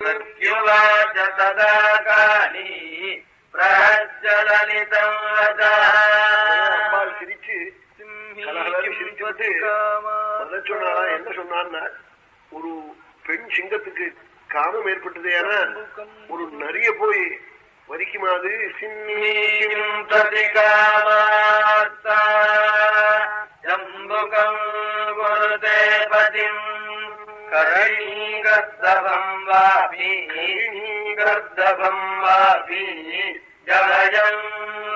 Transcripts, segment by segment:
प्रत्युवाच तदा काली प्रहज्जललितं அம்பாள் சிரிச்சு கலகலன்னு சிரிச்சுட்டு முதல்ல சொன்னா என்ன சொன்னான்னா ஒரு பெண் சிங்கத்துக்கு காமம் ஏற்பட்டது ஏன்னா ஒரு நரிய போய் வரிக்குமா அது சின்னி प्रतिकामार्ता जम्बुकम् कुरुते पतिम् करणीगर्दभम् वापि गर्दभम् वापि जलजम्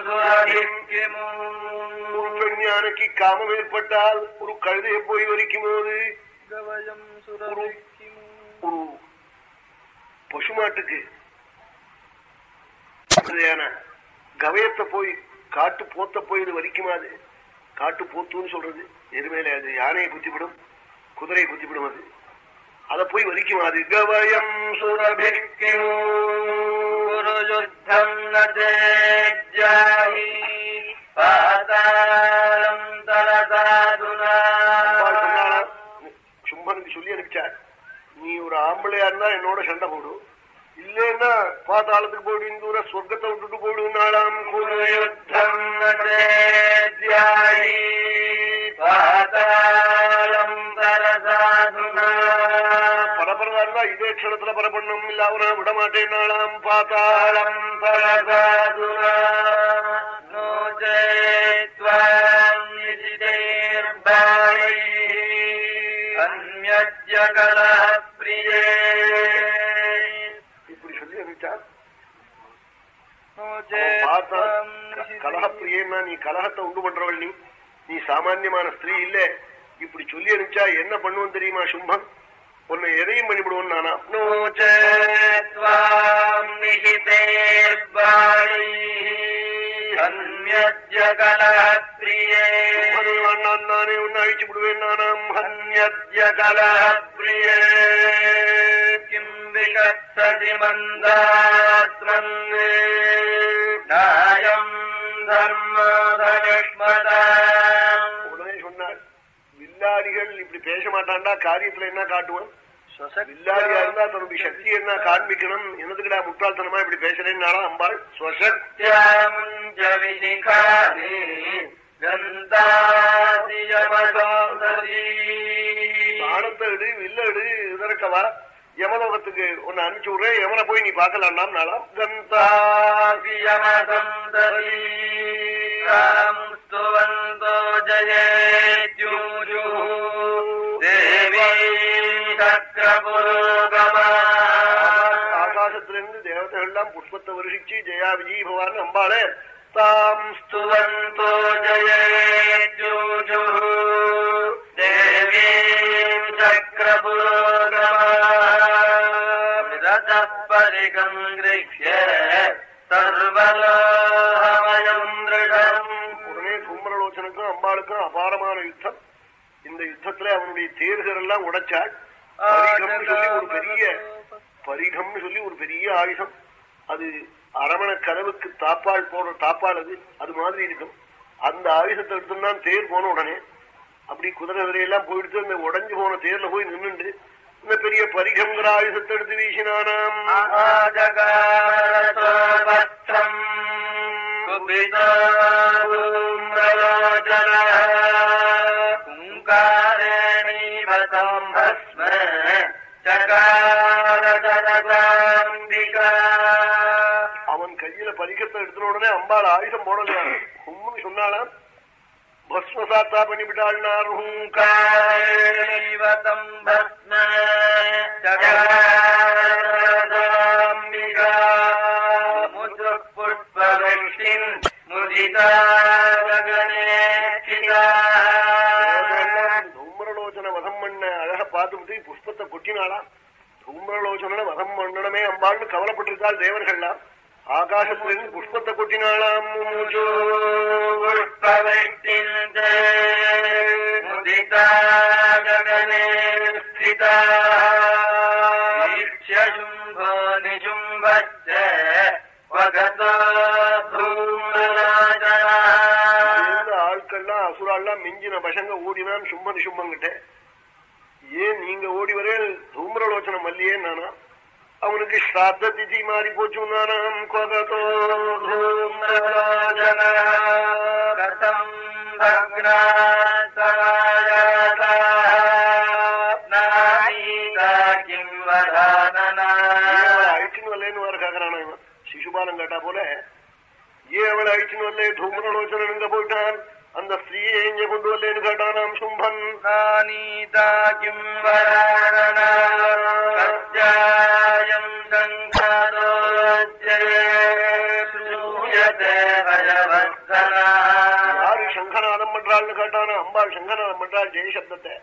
सुरभिक्किमु ஒரு பெண் யானைக்கு காமம் ஏற்பட்டால் ஒரு கழுதையை போய் வரிக்கும் போது गवयम् सुरभिक्किमु ஒரு பசுமாட்டுக்கு யானை கவயத்தை போய் காட்டு போத்த போய் இது வரிக்குமா அது காட்டு போத்துன்னு சொல்றது எருமையில அது யானையை குத்திவிடும் குதிரையை குத்திவிடும் அது அதை போய் வலிக்கும்? அது கவயம் சுரபிக்கும் சும்பன் சொல்லி அனுப்பிச்சார் நீ ஒரு ஆம்பளையா இருந்தா என்னோட சண்டை போடும். இல்லைன்னா பாதாளத்துக்கு போயிடுன்னு தூர சொர்க்கத்தை விட்டுட்டு போயிடுனாலாம் பரபரவாருனா இதே க்ஷணத்துல பரபண்ணும் இல்ல அவரை விட மாட்டேன்னாலாம் பாத்தாளம் பரதாதுனா அந்நிய கலா பிரியே. கலகப்பிரியன்னா நீ கலகத்தை உண்டு பண்றவள் நீ. நீ சாமான்யமான ஸ்திரீ இல்ல. இப்படி சொல்லி அனுப்பிச்சா என்ன பண்ணுவோம் தெரியுமா சும்பம்? உன்னை எதையும் பண்ணிவிடுவோம் நானா? நானே உன்னை அழிச்சு விடுவேன் நானாம் ஹன்யத்ய கலஹப்பிரியே கிம் விகத்ததி மந்தாத்மன்னே. உடனே சொன்னார் வில்லாடிகள் இப்படி பேச மாட்டான்டா காரியத்துல என்ன காட்டுவான் வில்லாடியா இருந்தா சக்தி என்ன காண்பிக்கணும்? என்னதுக்குடா முட்டாள்தனமா இப்படி பேசுறேன்னாரா அம்பாள்? பானத்தை வில்லடு இதற்கவா யமலோகத்துக்கு உன்னை அனுப்பிச்சு விடுறேன் யமனை போய் நீ பார்க்கலாம்னாம் நாளாம் கந்தா यमसन्दरी स्तुवन्तो जयेत्यूजुः देवी चक्रपुरोगमा ஆகாசத்திலிருந்து தேவதைகள் எல்லாம் புஷ்பத்தை வருஷிச்சு ஜெயா விஜய் பவான் அம்பாளே தாம் स्तुवन्तो जयेत्यूजुः देवी चक्रपुरोगमा ஏகம் கிரக்ஷ அம்பாளுக்கும் அபாரமான யுத்தம். இந்த யுத்தத்துல அவனுடைய தேர்கள் எல்லாம் உடைச்சாள் பரிகம்னு சொல்லி ஒரு பெரிய பரிகம்னு சொல்லி ஒரு பெரிய ஆயுதம். அது அரவண கதவுக்கு தாப்பால் போடுற தாப்பால் அது அது மாதிரி இருக்கும். அந்த ஆயுதத்தை எடுத்தோம்னா தேர் போன உடனே அப்படி குதிரை விதையெல்லாம் போயிடுத்து அந்த உடஞ்சு போன தேர்ல போய் நின்றுண்டு இந்த பெரிய பரிகம் ஆயுதத்தை எடுத்து வீசினானாம் அவன் கையில பரிகத்தை எடுத்த உடனே அம்பாள் ஆயுதம் போடலையா? சொன்னாலும் பஸ்மசாத்தா பண்ணிவிட்டாள்னார்ஹூங்காதம் பஸ்ம ஜகாம்பிகா முதுப்புஷ்பலட்சின் முதிதா பார்த்துட்டு புஷ்பத்தை கொட்டினாலாம் தூம்பலோச்சனன வதம் பண்ணணுமே அம்பாள்னு கவலைப்பட்டிருக்காள் தேவர்கள்லாம் ஆகாசத்திலிருந்து புஷ்பத்தை கொட்டினாலாம் சாத்த திதி மாறி போச்சு நானும் கொதத்தோம் அழிச்சுன்னு வரலன்னு வேற கேக்குறானா இவன் சிசுபாலம் கேட்டா போல ஏன் அவளை அழிச்சுன்னு வரல தூமனோச்சரன் எங்க போயிட்டான் அந்த ஸ்திரீயை எங்க கொண்டு வரலன்னு கேட்டானாம் சும்பன் யாரு சங்கநாதம் பண்றாள்னு கேட்டானா? அம்பாள் சங்கநாதம் பண்றாள் ஜெய சப்தத்தை.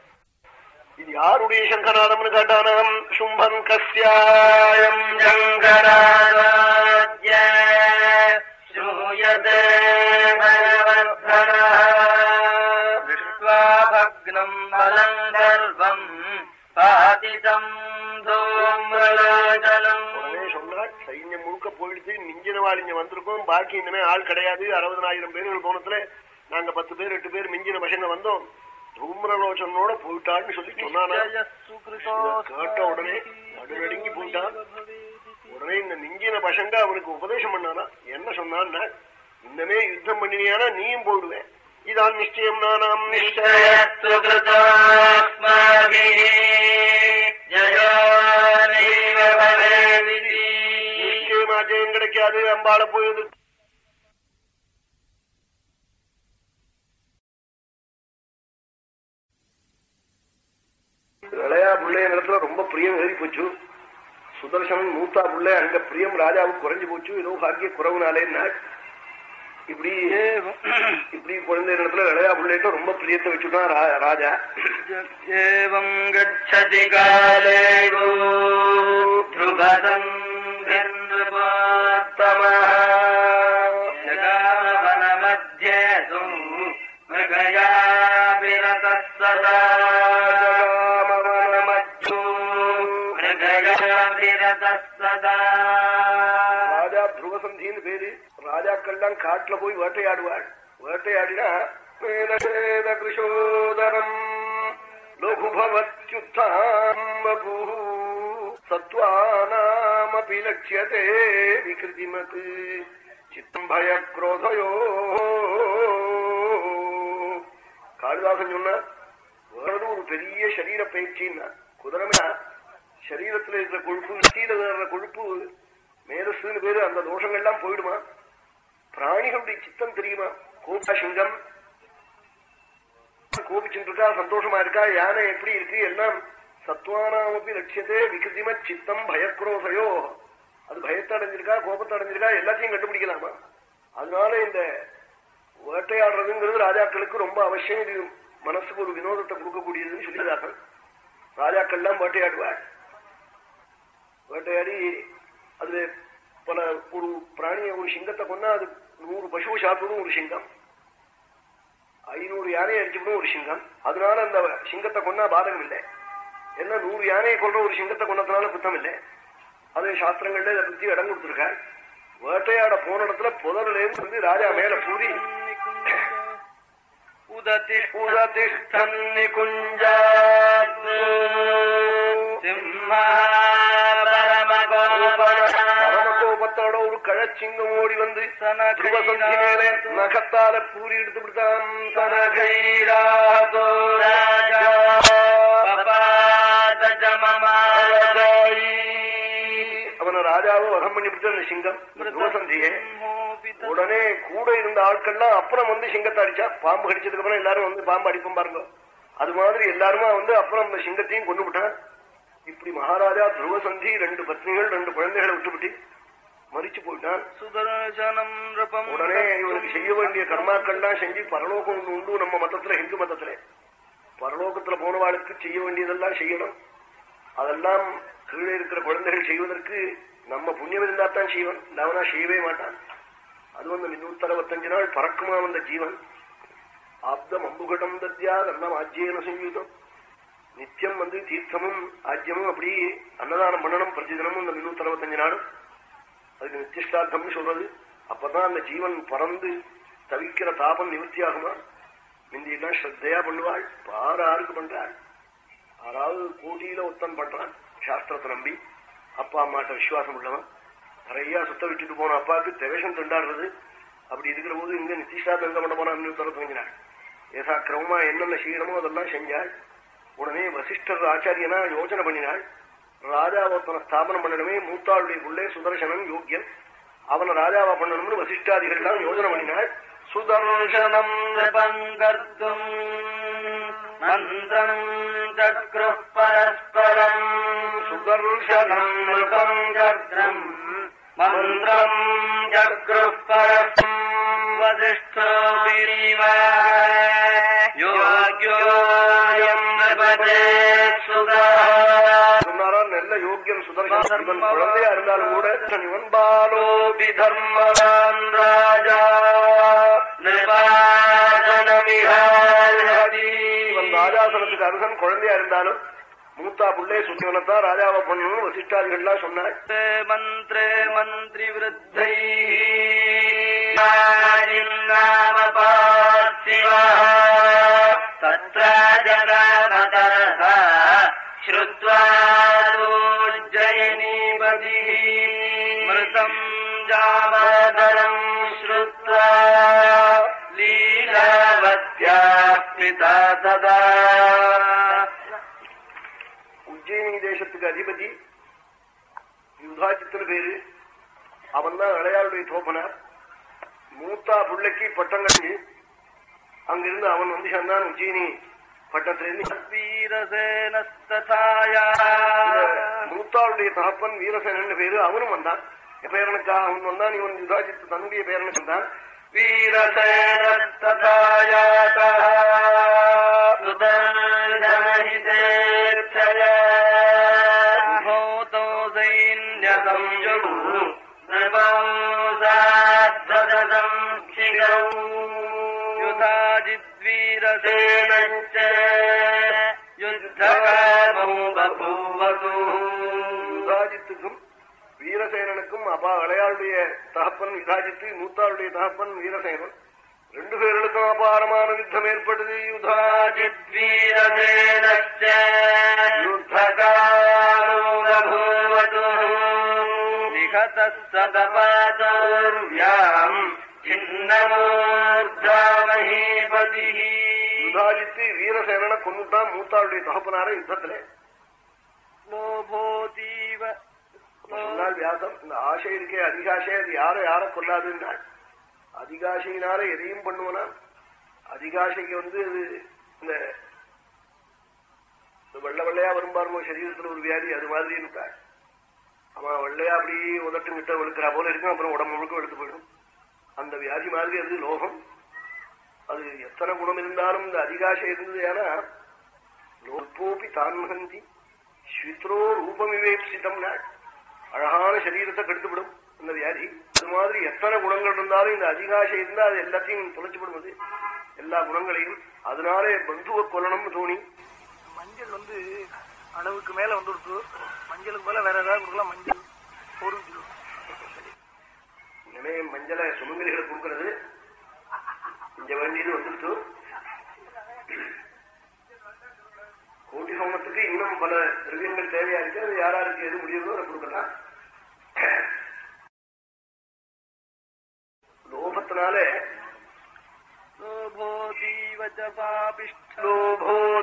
இது யாருடைய சங்கநாதம்னு கேட்டானாம் சும்பன் கஸ்யாயம். சங்கநாதாத்ய ஸ்ரூயதே பலங்கர்வம் பாதிதம் சொன்னார் சைன்யம் முழுக்க போயிடுச்சு மிஞ்சினவாள் இங்க வந்திருக்கோம் பாக்கி இனிமே ஆள் கிடையாது அறுபதனாயிரம் பேர்கள் போனத்துல நாங்க பத்து பேர் எட்டு பேர் மிஞ்சின பசங்க வந்தோம். தூம்ரலோச்சனோட போயிட்டான்னு சொல்லி சொன்னானா. கேட்ட உடனே நடுநடுங்கி போயிட்டான். உடனே இந்த மிஞ்சின பசங்க அவனுக்கு உபதேசம் பண்ணானா. என்ன சொன்னான்னா இன்னமே யுத்தம் பண்ணினியானா நீயும் போயிடுவேன் இதான் நிச்சயம் நானாம் நிச்சயம் அஜயம் கிடைக்காது அம்பாள போயது. இளையா பிள்ளைங்கிறதுல ரொம்ப பிரியம் ஏறி போச்சு. சுதர்சனன் மூத்தா பிள்ளை அங்க பிரியம் ராஜாவுக்கு குறைஞ்சு போச்சு. ஏதோ பாக்கிய குறவுனாலே இப்படி பிள்ளைகிட்ட ரொம்ப பிரியத்தை வச்சுட்டான் ராஜா. ஏவம் கச்சதி காலேவோ துருபதம் ராஜா துருவசந்தின்னு பேரு. ராஜாக்கள்லாம் காட்டுல போய் வேட்டையாடுவாள். வேட்டையாடினா மேலசேத கிருஷோதரம் லகுபவத்யுத்தாம் வபு சத்வானாமபி லட்சியதே விகிருதிமத் சித்தம் பய குரோதயோ காளிதாசன் சொன்னார் வேறது ஒரு பெரிய சரீர பயிற்சின்னா குதிரமையா சரீரத்துல இருக்கிற கொழுப்பு நெத்தியில ஏறுற கொழுப்பு மேதஸ்ன்னு பேரு அந்த தோஷங்கள்லாம் போயிடுமா? பிராணிகளுடைய சித்தம் தெரியுமா? கோபாசிங்கம் கோபிச்சுட்டு இருக்கா சந்தோஷமா இருக்கா? யானை எப்படி இருக்கு? எல்லாம் சத்வானாமப்பி லட்சியத்தே விகிருதிம சித்தம் பயக்ரோசையோ. அது பயத்தை அடைஞ்சிருக்கா கோபத்தை அடைஞ்சிருக்கா எல்லாத்தையும் கண்டுபிடிக்கலாமா? அதனால இந்த வேட்டையாடுறதுங்கிறது ராஜாக்களுக்கு ரொம்ப அவசியம். இது மனசுக்கு ஒரு வினோதத்தை கொடுக்கக்கூடியதுன்னு சொல்லியிருக்கார்கள். ராஜாக்கள்லாம் வேட்டையாடுவார் வேட்டையாடி அதுல பல ஒரு பிராணியை ஒரு சிங்கத்தை கொண்டா அது நூறு பசுவை சாப்பிடும் ஒரு சிங்கம். ஐநூறு யானையை அடிச்சுடும் ஒரு சிங்கம். அதனால அந்த சிங்கத்தை கொண்டா பாதகம் இல்லை. ஏன்னா நூறு யானையை கொள்ற ஒரு சிங்கத்தை கொண்டதுனால குத்தம் இல்லை. அது சாஸ்திரங்கள்ல இதை பத்தி இடம் கொடுத்துருக்காரு. வேட்டையாட போன இடத்துல புதர்லேருந்து வந்து ராஜா மேல பூரி. உததிஷ்டன்னி குஞ்சா சிம்மா பரமகோபரா பரமகோபத்தோட ஒரு கழச்சிங்கம் ஓடி வந்து நகத்தால பூரி எடுத்து விடுத்தான் அவனை ராஜாவை வதம் பண்ணி விட்டு அந்த சிங்கம் துருவசந்தியே. உடனே கூட இருந்த ஆட்கள்லாம் அப்புறம் வந்து சிங்கத்தை அடிச்சா. பாம்பு கடிச்சதுக்கு அப்புறம் எல்லாரும் வந்து பாம்பு அடிப்போம் பாருங்க. அது மாதிரி எல்லாருமா வந்து அப்புறம் அந்த சிங்கத்தையும் கொண்டு விட்டான் இப்படி மகாராஜா துருவசந்தி ரெண்டு பத்னிகள் ரெண்டு குழந்தைகளை விட்டுவிட்டு மறிச்சு போயிட்டான் உடனே இவனுக்கு செய்ய வேண்டிய கர்மாக்கள்லாம் செஞ்சு பரலோகம் உண்டு நம்ம மதத்துல இந்து மதத்துல. பரலோகத்துல போனவாளுக்கு செய்ய வேண்டியதெல்லாம் செய்யணும். அதெல்லாம் கீழே இருக்கிற குழந்தைகள் செய்வதற்கு நம்ம புண்ணியம் இருந்தா தான் செய்வன் இல்லாமனா செய்யவே மாட்டான் அது வந்து முன்னூத்தி அறுபத்தஞ்சு நாள் பறக்குமா வந்த ஜீவன். ஆப்தம் அம்புகடம் தத்யா அன்னம் ஆஜ்யேன சங்கீதம் நித்தியம் வந்து தீர்த்தமும் ஆஜ்யமும் அப்படி அன்னதானம் பண்ணணும் பிரதிதினமும் இந்த முன்னூத்தி அறுபத்தஞ்சு நாளும். அதுக்கு நித்திஷ்டார்த்தம்னு சொல்றது அப்பதான் அந்த ஜீவன் பறந்து தவிக்கிற தாபம் நிவர்த்தி ஆகுமா முந்தி ஸ்ரத்தையா பண்ணுவாள் பாரு ஆருக்கு பண்றாள் ஆறாவது கோட்டியில ஒத்தன் பண்றான் சாஸ்திரத்தை நம்பி அப்பா அம்மாட்ட விசுவாசம் உள்ளவன் நிறைய சுத்த விட்டுட்டு போன அப்பாவுக்கு திவேஷம் திண்டாடுறது அப்படி இருக்கிற போது இங்க நிதிஷ்டா எங்க பண்ண போனா தர துவங்கினாள் ஏசா கிரமமா என்னென்ன செய்யணுமோ அதெல்லாம் செஞ்சாள் உடனே வசிஷ்டர் ஆச்சாரியனா யோசனை பண்ணினாள் ராஜாவத்தனை ஸ்தாபனம் பண்ணணுமே மூத்தாளுடைய புள்ளே சுதர்சனன் யோக்கியன். அவனை ராஜாவா பண்ணணும்னு வசிஷ்டாதிகள் எல்லாம் யோசனை பண்ணினாள் சுதர்சனம் நிபங்கர்த்தும் மந்திரம் சக்ரு பரஸ்பரம். சுதர்சனம் நிபங்கர்த்தம் மந்திரம் சக்ரு பரஸ்பரம். வசிஷ்டோ யோகியோயம் சுதா. இவன் குழந்தையா இருந்தாலும் கூட இவன் பாலோபி தர்மவான் ராஜா இவன் ராஜாசனத்துக்கு அரசன் குழந்தையா இருந்தாலும் மூத்தா புள்ளே சுத்தியவனத்தான் ராஜாவை பண்ணணும் வசிஷ்டாதிகள்லாம் சொன்னாள் மந்திரே மந்திரி விருத்தை நாம பார்த்திவ தத்ர ஜனமதரः श्रुत्वा जयनीपतिः मृतम् जामदरम् श्रुत्वा लीलावत्याः पिता तदा உஜ்ஜயினி தேசத்துக்கு அதிபதி யுதாஜித்தன் பேரு அவன் தான் இளையாளுடைய தோப்பனார் மூத்தா புள்ளைக்கு பட்டம் கட்டி அங்கிருந்து அவன் வந்து சேர்ந்தான் உஜ்ஜயினி பட்டத்திலிருந்து வீரசேனஸ்ததாயா மூத்தாளுடைய தகப்பன் வீரசேனன் பேரு அவனும் வந்தான். பேரனுக்காக அவன் வந்தான் இவன் யுதாஜித்து தன்னுடைய பேரனுக்கு வந்தான் வீரசேனத்ததாயாத்தோசைன்யம் ஜூ நிபம் சாத்ததம் சிகௌ क्षिगौ युधाजिद्वीरसेनश्च युद्धकामौ बभूवतु யுதாஜித்துக்கும் வீரசேனனுக்கும் அப்பா இளையாளுடைய தகப்பன் யுதாஜித்து மூத்தாளுடைய தகப்பன் வீரசேனன் ரெண்டு பேர்களுக்கும் அபாரமான யுத்தம் ஏற்பட்டது யுதாஜித் वीरसेनश्च युद्धकामौ बभूवतु निहतः सदपादौर्व्याम् छिन्नमूर्धामहीपतिः யுதாஜித்து வீரசேனனை கொண்டுட்டான் மூத்தாளுடைய தகப்பனார யுத்தத்துல. வியாசம் இந்த ஆசை இருக்கே அதிகாசை அது யாரை யார கொள்ளாதுன்றாள் அதிகாசையினால எதையும் பண்ணுவனா அதிகாசைக்கு வந்து இந்த வெள்ள வெள்ளையா வரும்பாருமோ சரீரத்துல ஒரு வியாதி அது மாதிரி இருக்காள் அவன் வெள்ளையா அப்படியே உதட்டுங்கிட்ட வெளுக்கிறா போல இருக்கும் அப்புறம் உடம்பு முழுக்க எடுத்து போயிடும். அந்த வியாதி மாதிரி அது லோகம். அது எத்தனை குணம் இருந்தாலும் இந்த அதிகாசை இருந்தது ஏன்னா லோப்போப்பி தான்மகந்தி ஸ்வித்ரோ ரூபமிவேப்சிதம் நாள் அழகான சரீரத்தை கெடுத்துவிடும் அந்த வியாதி. அது மாதிரி எத்தனை குணங்கள் இருந்தாலும் இந்த அதிகாசை இருந்தால் அது எல்லாத்தையும் தொலைச்சுவிடும் அது எல்லா குணங்களையும். அதனாலே பந்துவ கொல்லணும்னு தோணி. மஞ்சள் வந்து அளவுக்கு மேல வந்துடுச்சு மஞ்சளுக்கு மேல வேற ஏதாவது கொடுக்கலாம். மஞ்சள் போரும் இமயம் மஞ்சளை சுமங்கலிகளை கொடுக்கறது இந்த வண்டின்னு வந்துட்டு. கோட்டி ஹோமத்துக்கு இன்னும் பல திரவியங்கள் தேவையா இருக்கு? அது யாராருக்கு எது முடியுமோ அதை கொடுக்கலாம். லோபத்தினால லோபோ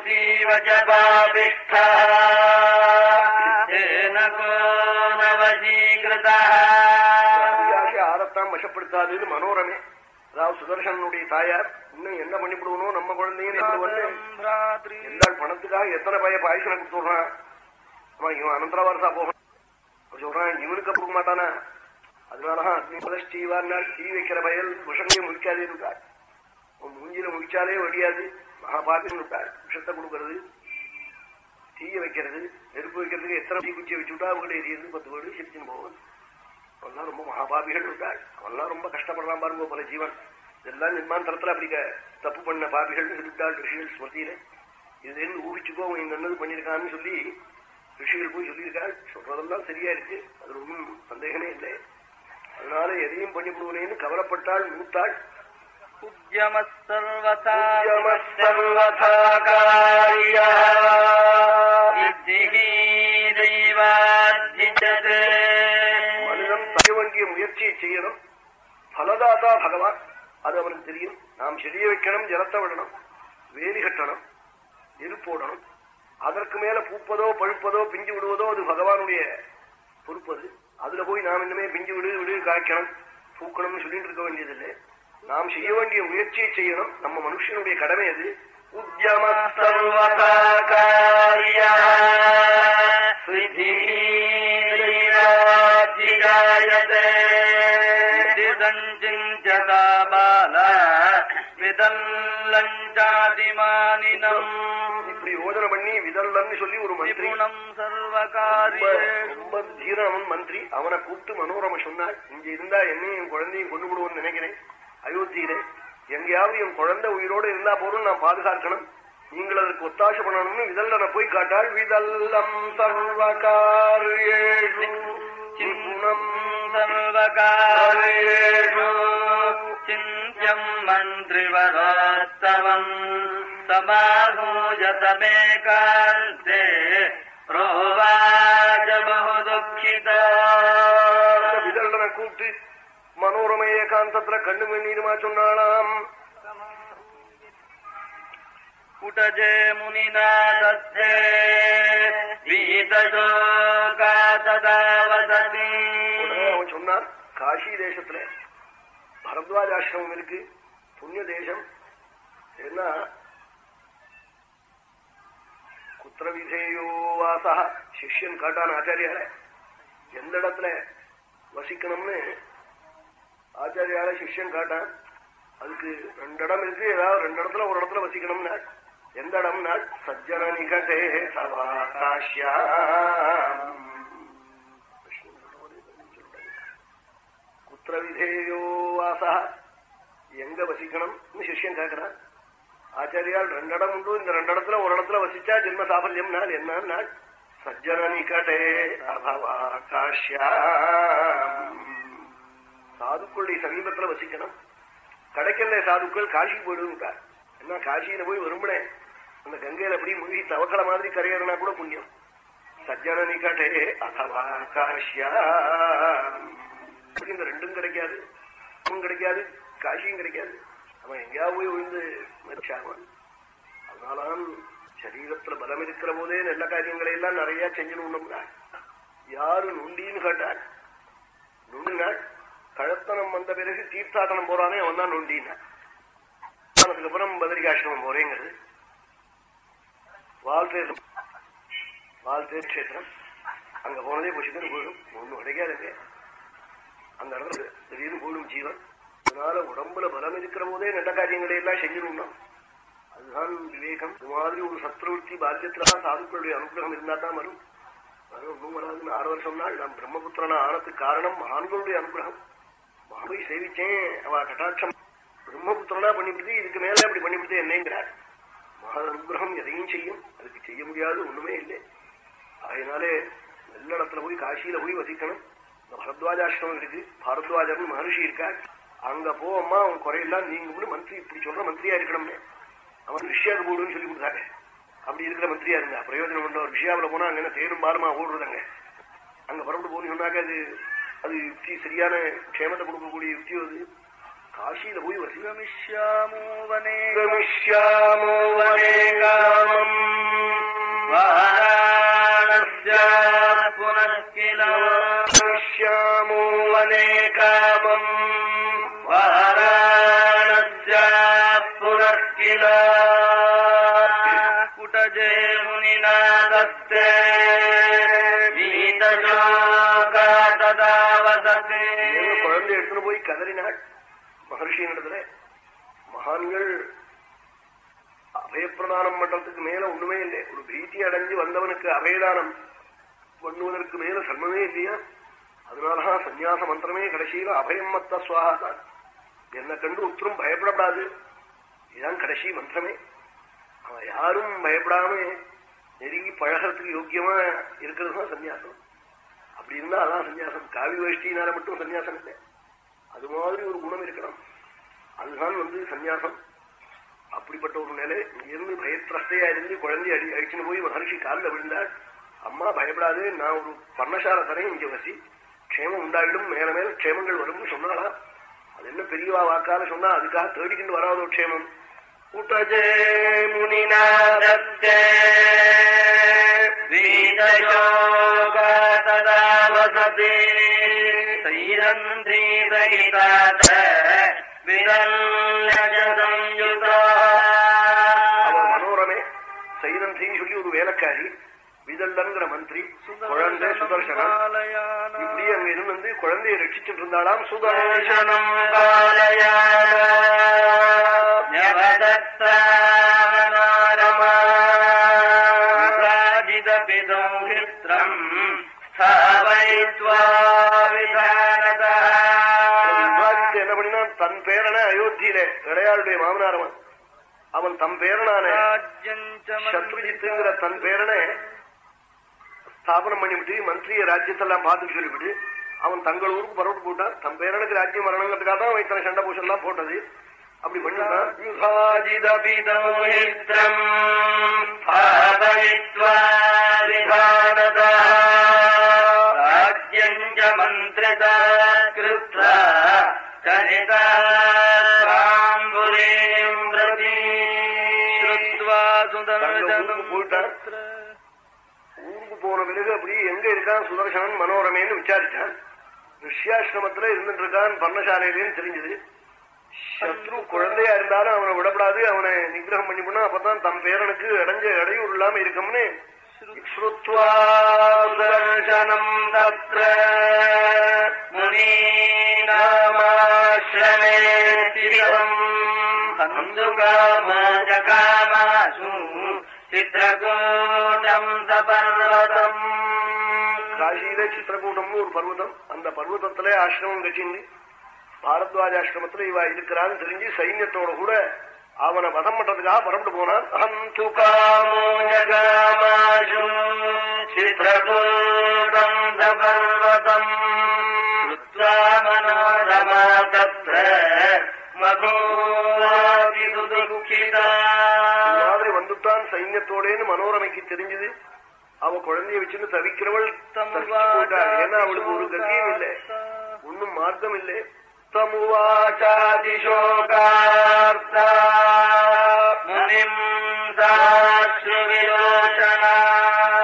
தீவஜ பாபிஷ்டா நவசீகிருதா யாரைத்தான் வசப்படுத்தாது மனோரமே. அதாவது சுதர்சனுடைய தாயார் இன்னும் என்ன பண்ணிவிடுவனும் நம்ம குழந்தையும் எல்லா பணத்துக்காக எத்தனை பைய பாயசனை கொடுத்துடுறான்? அவன் இவன் அனந்தர வாரசா போகணும் சொல்றான் இவனுக்கு கொடுக்க மாட்டானா? அதனாலதான் அக்னிபதீவானால் தீ வைக்கிற பயல் விஷமே முடிக்காதே இருக்காள் உன் மூஞ்சில முடிச்சாலே வழியாது மகாபாபின்னு இருக்காள் விஷத்தை கொடுக்கறது தீய வைக்கிறது நெருப்பு வைக்கிறதுக்கு எத்தனை தீ குச்சியை வச்சுட்டா அவங்கள எரியுது பத்து வீடு சிரிச்சுன்னு போகுது அவன்லாம் ரொம்ப மகாபாபிகள் இருந்தாள் அவன்லாம் ரொம்ப கஷ்டப்படுறான் பாருங்க பல ஜீவன். இதெல்லாம் நிர்மாந்தரத்துல அப்படி தப்பு பண்ண பாபிகள் இருந்தாள் ரிஷிகள் ஸ்மதியில இதுன்னு ஊகிச்சுக்கோ அவன் என்னது பண்ணிருக்கான்னு சொல்லி ரிஷிகள் போய் சொல்லியிருக்காள் சொல்றதெல்லாம் சரியா இருக்கு அது ஒன்றும் சந்தேகமே இல்லை. அதனால எதையும் பண்ணிவிடுவனேன்னு கவலைப்பட்டாள் மூத்தாள். உத்தியமஸ்தர்வதா தெய்வாத்ஜது வேண்டிய முயற்சியை செய்யணும். பலதாதா பகவான் அது அவனுக்கு தெரியும். நாம் செடிய வைக்கணும் ஜலத்தை விடணும் வேலி கட்டணும் நெருப்போடணும் அதற்கு மேல பூப்பதோ பழுப்பதோ பிஞ்சு விடுவதோ அது பகவானுடைய பொறுப்பது அதுல போய் நாம் இன்னுமே பிஞ்சு விடு விடு காய்க்கணும் பூக்கணும்னு சொல்லிட்டு இருக்க வேண்டியதில்லை. நாம் செய்ய வேண்டிய முயற்சியை செய்யணும். நம்ம மனுஷனுடைய கடமை அது. உத்தியம சர்வதாரிய இப்படி யோஜனை பண்ணி விதல்லன்னு சொல்லி ஒரு மந்திரி மந்திரி. அவனை கூப்பிட்டு மனோரம சொன்னார். இங்க இருந்தா என்னையும் என் குழந்தையும் கொண்டு விடுவோம்னு நினைக்கிறேன். அயோத்தியிலே எங்கேயாவது என் குழந்தை உயிரோடு இருந்தா போதும் நான் பாதுகாக்கணும். நீங்கள் அதுக்கு ஒத்தாசை பண்ணணும்னு விதல்லனை போய் காட்டாள் விதல்லம் சர்வகாரியேஷு. सर्वकार्येषु चिन्त्यम् मन्त्रिवरोत्तमम् समाहूयतमेकान्ते प्रोवाच बहु दुःखिता விதல்லனை கூப்பிட்டு மனோரம ஏகாந்தத்துல கண்ணு வெண்ணீருமா சொன்னாளாம் कुटजे मुनिना दत्ते वीतशोका तदा वसति உடனே அவன் சொன்னான் காஷி தேசத்துல பரத்வாஜ ஆசிரமம் இருக்கு புண்ணிய தேசம் ஏன்னா குத்திர விதேயோ வாசா சிஷ்யன் காட்டான ஆச்சாரியால எந்த இடத்துல வசிக்கணும்னு ஆச்சாரியால சிஷ்யன் காட்டான் அதுக்கு ரெண்டு இடம் இருக்கு ஏதாவது ரெண்டு இடத்துல ஒரு இடத்துல வசிக்கணும்னா எந்த இடம்னா சஜ்ஜன நிகதே சவாகாஷ்யாம் குத்திர விதேயோ வாசா. எங்க வசிக்கணும்? சிஷ்யன் கேட்கிறான் ஆச்சாரியால் ரெண்டு இடம் உண்டு. இந்த ரெண்டு இடத்துல ஒரு இடத்துல வசிச்சா ஜென்ம சாபல்யம் நாள். என்ன நாள்? சஜ்ஜன நிகடே அபவாகாஷ்யாம் சாதுக்களுடைய சமீபத்துல வசிக்கணும். கிடைக்கல சாதுக்கள் காஷி போயிடுவார் என்ன காஷியில போய் வரும்பனே? அந்த கங்கையில அப்படி மூழ்கி தவக்கல மாதிரி கரையறனா கூட புண்ணியம். சஜ்ஜன நிகட்டே அகவா காஷ்யாம் இந்த ரெண்டும் கிடைக்காது. இதுவும் கிடைக்காது. காசியும் கிடைக்காது. அவன் எங்கேயாவது போய் விழுந்து மரிச்சாவான் அதனாலாம் சரீரத்துல பலம் இருக்கிற போதே நல்ல காரியங்களை எல்லாம் நிறைய செஞ்சிடணும்னா யாரு நுண்டின்னு கேட்டாள் நுண்டினாள் கழத்தனம் வந்த பிறகு தீர்த்தாட்டனம் போறானே அவன் தான் நொண்டினா. அதுக்கப்புறம் பதிரிகாசிரமம் போறேங்கிறது. வாழ்த்தேர் வாழ்த்தேர் கஷேத்திரம். அங்க போனதே புஷிக்கன்னு போயிடும். ஒண்ணும் கிடைக்காதுங்க. அந்த இடத்துல திடீர்னு போயிடும் ஜீவன். அதனால உடம்புல பலம் இருக்கிற போதே நல்ல காரியங்களை எல்லாம் செஞ்சிடணும் அதுதான் விவேகம். இது மாதிரி ஒரு சத்ருவர்த்தி பாத்தியத்துலதான் சாதுக்களுடைய அனுகிரகம் இருந்தா தான் வரும். அது ஒன்றும் வராதுன்னு ஆறு வருஷம் நாள் நான் பிரம்மபுத்திரனா ஆனதுக்கு காரணம் மகான்களுடைய அனுகிரகம். மகாபை சேவிச்சேன். அவ கட்டாட்சம். பிரம்மபுத்திரனா பண்ணிவிடுது இதுக்கு மேல அப்படி பண்ணிவிடுது என்னங்கிறார். மகா அனுகிரகம் எதையும் செய்யும். அதுக்கு செய்ய முடியாது ஒண்ணுமே இல்லை. அதனாலே நல்ல இடத்துல போய் காசியில போய் வசிக்கணும். இந்த பரத்வாஜாசிரமம் இருக்கு. பாரத்வாஜர்னு மகர்ஷி இருக்கா அங்க போம்மா அவன் குறையெல்லாம் நீங்க மந்திரி இப்படி சொல்ற மந்திரியா இருக்கணும்னு. அவன் ரிஷியாவுக்கு போடுன்னு சொல்லி கொடுத்தாங்க அப்படி இருக்கிற மந்திரியா இருந்தா. பிரயோஜனம் பண்ண விஷயாவில் போனா அங்க என்ன தேரும் பாலுமா ஓடுறதாங்க. அங்க புறப்பட்டு போகணும்னு சொன்னாக்க அது அது யுக்தி சரியான க்ஷேமத்தை கொடுக்கக்கூடிய யுக்தி அது. காஷியில போய் வசிகமிஷ்யாமோவனே கமிஷ்யாமோவனே காமம் புனக்கிலமிஷ்யாமோவனே காமம் புனக்கிலா குடஜே முனிநாதத்தே குழந்தை எடுத்துன்னு போய் கதறினாள் மகர்ஷின்றதுல மகான்கள் அபயப்பிரதானம் பண்றதுக்கு மேல ஒண்ணுமே இல்லை. ஒரு பீதி அடைஞ்சு வந்தவனுக்கு அபயதானம். பண்ணுவதற்கு மேல சர்மமே இல்லையா? அதனாலதான் சந்நியாச மந்திரமே கடைசியில அபயம் மத்த சுவாகா தான். என்னை கண்டு உத்தரும் பயப்படப்படாது. இதுதான் கடைசி மந்திரமே. அவன் யாரும் பயப்படாம நெருங்கி பழகிறதுக்கு யோக்கியமா இருக்கிறது தான் சன்னியாசம் அப்படி இருந்தா அதான் சன்னியாசம் காவி வேஷ்டினால மட்டும் சன்னியாசம் இல்லை. அது மாதிரி ஒரு குணம் இருக்கணும். அதுதான் வந்து சந்நியாசம். அப்படிப்பட்ட ஒரு நிலை இங்கிருந்து பயத்திரஸ்தையா இருந்து குழந்தை அடி அடிச்சுன்னு போய் மகர்ஷி காலில் விழுந்தாள் அம்மா பயப்படாது நான் ஒரு பர்ணசால தரையும் இங்க வசி. க்ஷேமம் உண்டாயிடும் மேல மேல க்ஷேமங்கள் வரும்னு சொன்னாலாம் அது என்ன பெரியவா வாக்கால சொன்னா அதுக்காக தேடிக்கிட்டு வராத ஒரு க்ஷேமம் கூட்டஜே முனிநாதத்தே வசதே சைரந்தீபரிதாத விதம் மனோரமே சைரந்தின்னு சொல்லி ஒரு வேலைக்காரி விதல்லங்கிற மந்திரி குழந்தை சுதர்சனம். இப்படி அங்க இருந்து குழந்தையை ரட்சிச்சுட்டு இருந்தாலாம் சுதர்சனம் சத்ருஜித்துங்கிற தன் பேரனை ஸ்தாபனம் பண்ணிவிட்டு மந்திரிய ராஜ்யத்தெல்லாம் பார்த்து சொல்லிவிட்டு அவன் தங்கள் ஊருக்கு பரவிட்டு போட்டான் தன் பேரனுக்கு ராஜ்யம் வரணுங்கிறதுக்காக தான் அவன் இத்தனை சண்டை பூஷெல்லாம் போட்டது அப்படி பண்ணிட்டான் மந்திரதா கிருத்ரா கணிதா பிரதி ஊருக்கு போன பிறகு அப்படி எங்க இருக்கான் சுதர்சனன் மனோரமேன்னு விசாரிச்சான். ரிஷ்யாசிரமத்துல இருந்துட்டு இருக்கான் பர்ணசாலையிலேன்னு தெரிஞ்சது. சத்ரு குழந்தையா இருந்தாலும் அவனை விடப்படாது அவனை நிகிரகம் பண்ணி போனா அப்பதான் தம் பேரனுக்கு அடைஞ்ச இடையூறு இல்லாம இருக்கும்னு ஸ்ருத்வா सुदर्शनम् तत्र मुनीनामाश्रमे स्थितम् हन्दुकामजकामासु चित्रकूटम् सपर्वतम् காசியில சித்திரக்கூட்டம்னு ஒரு பர்வதம் அந்த பர்வதத்துல ஆசிரமம் கட்சிந்து பாரத்வாஜ ஆசிரமத்துல இவ இருக்கிறான்னு தெரிஞ்சு சைன்யத்தோட கூட அவனை வதம் பண்றதுக்காக புறப்பட்டு போனான் அகம் துகாமோதம் மனோரமா தத்த மாதிரி வந்துட்டான் சைன்யத்தோடேன்னு மனோரமைக்கு தெரிஞ்சது. அவ குழந்தைய வச்சுன்னு தவிக்கிறவள் ஏன்னா அவளுக்கு ஒரு கத்தியும் இல்லை. ஒன்னும் மார்க்கம் இல்லை. मुवाचादिशोकार्ता मुनिम् साश्रुविलोचना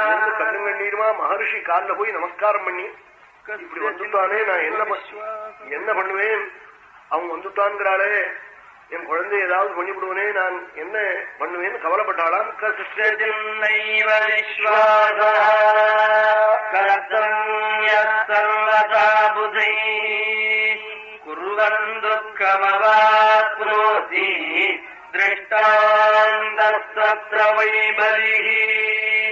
இருந்து கண்ணு கண்ணீருமா மகர்ஷி காலில் போய் நமஸ்காரம் பண்ணி இப்படி வந்துட்டானே நான் என்ன பண்- என்ன பண்ணுவேன் அவங்க வந்துட்டான்கிறாளே என் குழந்தை ஏதாவது பண்ணிவிடுவனே நான் என்ன பண்ணுவேன்னு கவலைப்பட்டாளாம் कस्यचिन्नैव विश्वासः कर्तम् यः सर्वथा बुधैः कुर्वन् दुःखमवाप्नोति दृष्टान्तस्तत्र वै बलिः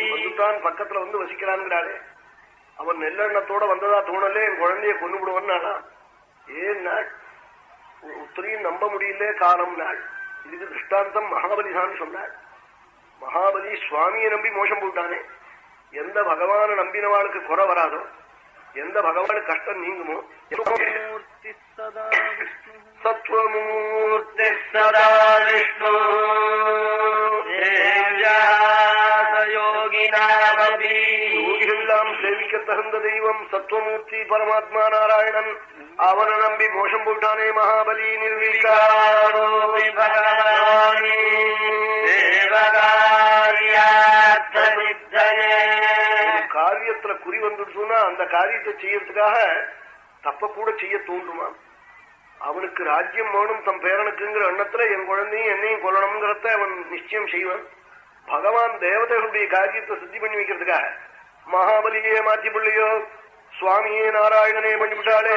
வந்துட்டான் பக்கத்துல வந்து வசிக்கிறான்கிறாளே அவன் நெல்லெண்ணத்தோட வந்ததா தோணலே என் குழந்தைய கொண்டு விடுவன்னாளா ஏன் நாள் உத்தரையும் நம்ப முடியல காலம் நாள் இதுக்கு திருஷ்டாந்தம் மகாபலிதான் சொன்னாள் மகாபலி சுவாமியை நம்பி மோசம் போட்டானே எந்த பகவான நம்பினவாளுக்கு குறை வராதோ எந்த பகவானுக்கு கஷ்டம் நீங்குமோ சத்வமூர்த்தி मूर्तिः सदा विष्णु योगिनामपि யோகிகளெல்லாம் சேவிக்க தகுந்த தெய்வம் சத்வமூர்த்தி பரமாத்மா நாராயணன் அவனை நம்பி மோசம் போட்டானே மகாபலி நிர்வீகாரோ कारोऽपि भगवानि देवकार्यार्थसिद्धये ஒரு காரியத்துல குறி வந்துடுச்சுன்னா அந்த காரியத்தை செய்யறதுக்காக தப்ப கூட செய்ய தோன்றுமா அவனுக்கு ராஜ்யம் வேணும் தம் பேரனுக்குங்கிற எண்ணத்துல என் குழந்தையும் என்னையும் கொல்லணுங்கிறத அவன் நிச்சயம் செய்வான். பகவான் தேவதைகளுடைய காரியத்தை சித்தி பண்ணி வைக்கிறதுக்காக மகாபலியே மாற்றி பிள்ளையோ சுவாமியே நாராயணனே பண்ணிவிட்டாளே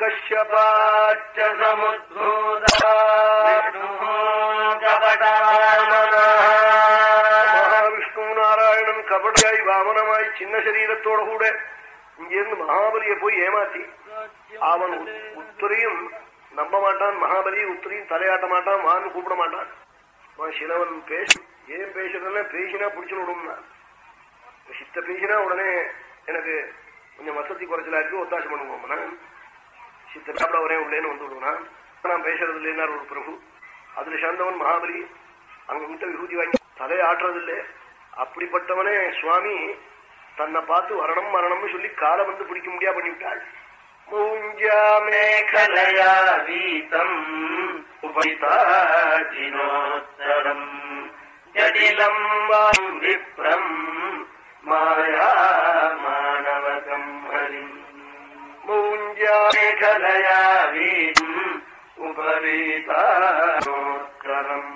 கஷ்யபாச்ச நாராயணன் வாமனமாய் சின்ன சரீரத்தோட கூட இங்கிருந்து மகாபலிய போய் ஏமாத்தி அவன் உத்தரையும் நம்ப மாட்டான் மகாபலி உத்தரையும் தலையாட்ட மாட்டான் வான்னு கூப்பிட மாட்டான் சிலவன் பேசு ஏன் பேசுறதுன்னா பேசினா பிடிச்சு விடும்னா சித்த பேசினா உடனே எனக்கு கொஞ்சம் வசதி குறைச்சலா இருக்கு ஒத்தாசி பண்ணுவோம்னா சித்த சாப்பிட வரேன் உள்ளேன்னு வந்து விடுவனா நான் பேசுறது இல்லைன்னா ஒரு பிரபு அதுல சேர்ந்தவன் மகாபலி அங்க விட்ட விபூதி வாங்கி தலையாட்டுறது இல்லை அப்படிப்பட்டவனே சுவாமி தன்னை பார்த்து வரணும் மரணம்னு சொல்லி காலை வந்து பிடிக்க முடியா பண்ணிவிட்டாள். மேகலயா வீதம் உபரிதாஜினோத்தரம் ஜடிலம் வாம் விப்ரம் மாயா மாணவகம் ஹரிம். மேகலயா வீதம் உபரிதாஜோத்தரம்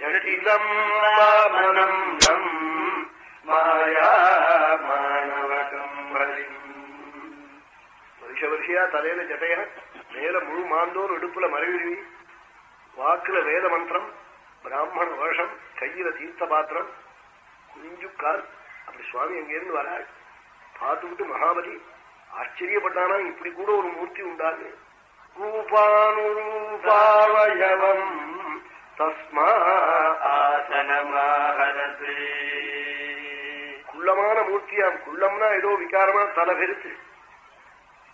ஜடிலம் வாமனம் ரம் மாயா மாணவகம் வருஷ வருஷையா தலையில ஜட்டைய மேல முழு மாந்தோர் இடுப்புல மறைவிழி வாக்குல வேத மந்திரம் பிராமண வேஷம் கையில தீர்த்த பாத்திரம் குஞ்சு குஞ்சுக்கால் அப்படி சுவாமி அங்கிருந்து வராள் பார்த்துக்கிட்டு மகாபலி ஆச்சரியப்பட்டானா இப்படி கூட ஒரு மூர்த்தி உண்டாது ரூபானுரூபாவயவம் தஸ்மா ஆசனமாகரது. குள்ளமான மூர்த்தியாம். குள்ளம்னா ஏதோ விகாரமா தலை பெருத்து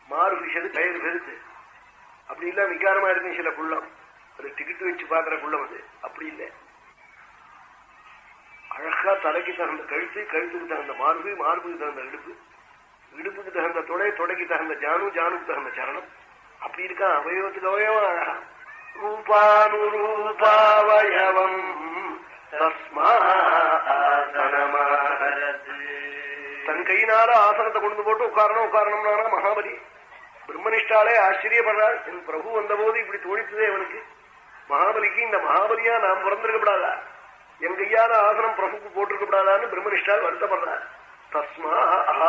மாறு விஷது கயிறு பெருத்து அப்படி இல்ல விகாரமா இருக்கு சில குள்ளம். அது டிக்கெட் வச்சு பாக்குற குள்ளம் அது. அப்படி இல்லை. அழகா தலைக்கு தகுந்த கழுத்து கழுத்துக்கு தகுந்த மார்பு மார்புக்கு தகுந்த இடுப்பு. இடுப்புக்கு தகுந்த தொலை தொடைக்கு தகுந்த ஜானு ஜானுக்கு தகுந்த சரணம். அப்படி இருக்கா? அவயவத்துக்கு அவயவம் அழகா. ரூபானுரூபாவயவம் தஸ்மா ஆசனமாகரது தன் கையினால ஆசனத்தை கொண்டு போட்டு உட்காரணும் உட்காரணும்னா மகாபலி. பிரம்மனிஷ்டாலே ஆச்சரியப்படுறாள் என் பிரபு வந்தபோது இப்படி தோழித்ததே அவனுக்கு. மகாபலிக்கு இந்த மகாபலியா நாம் பிறந்திருக்கப்படாதா என் கையால ஆசனம் பிரபுக்கு போட்டிருக்கப்படாதான்னு பிரம்மனிஷ்டால் வருத்தப்படுறார். தஸ்மா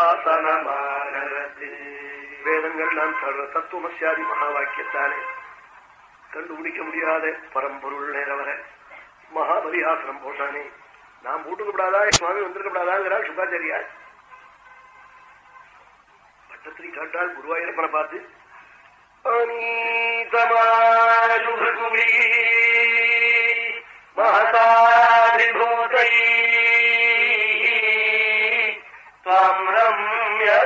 ஆசனமாகரது வேதங்கள் நான் சொல்ற தத்துவமசியாதி மகா வாக்கியத்தாலே கண்டுபிடிக்க முடியாத பரம்பொருள் நேரவர. மகாபலி ஆசனம் போட்டானே. நாம் போட்டுக்கப்படாதா சுவாமி வந்திருக்கப்படாதாங்கிறார் சுகாச்சாரியார் பட்டத்திரி காட்டாள் குருவாயூரப்பனை பார்த்து அநீதமாசுபுவி மகதாதிபூதை त्वम्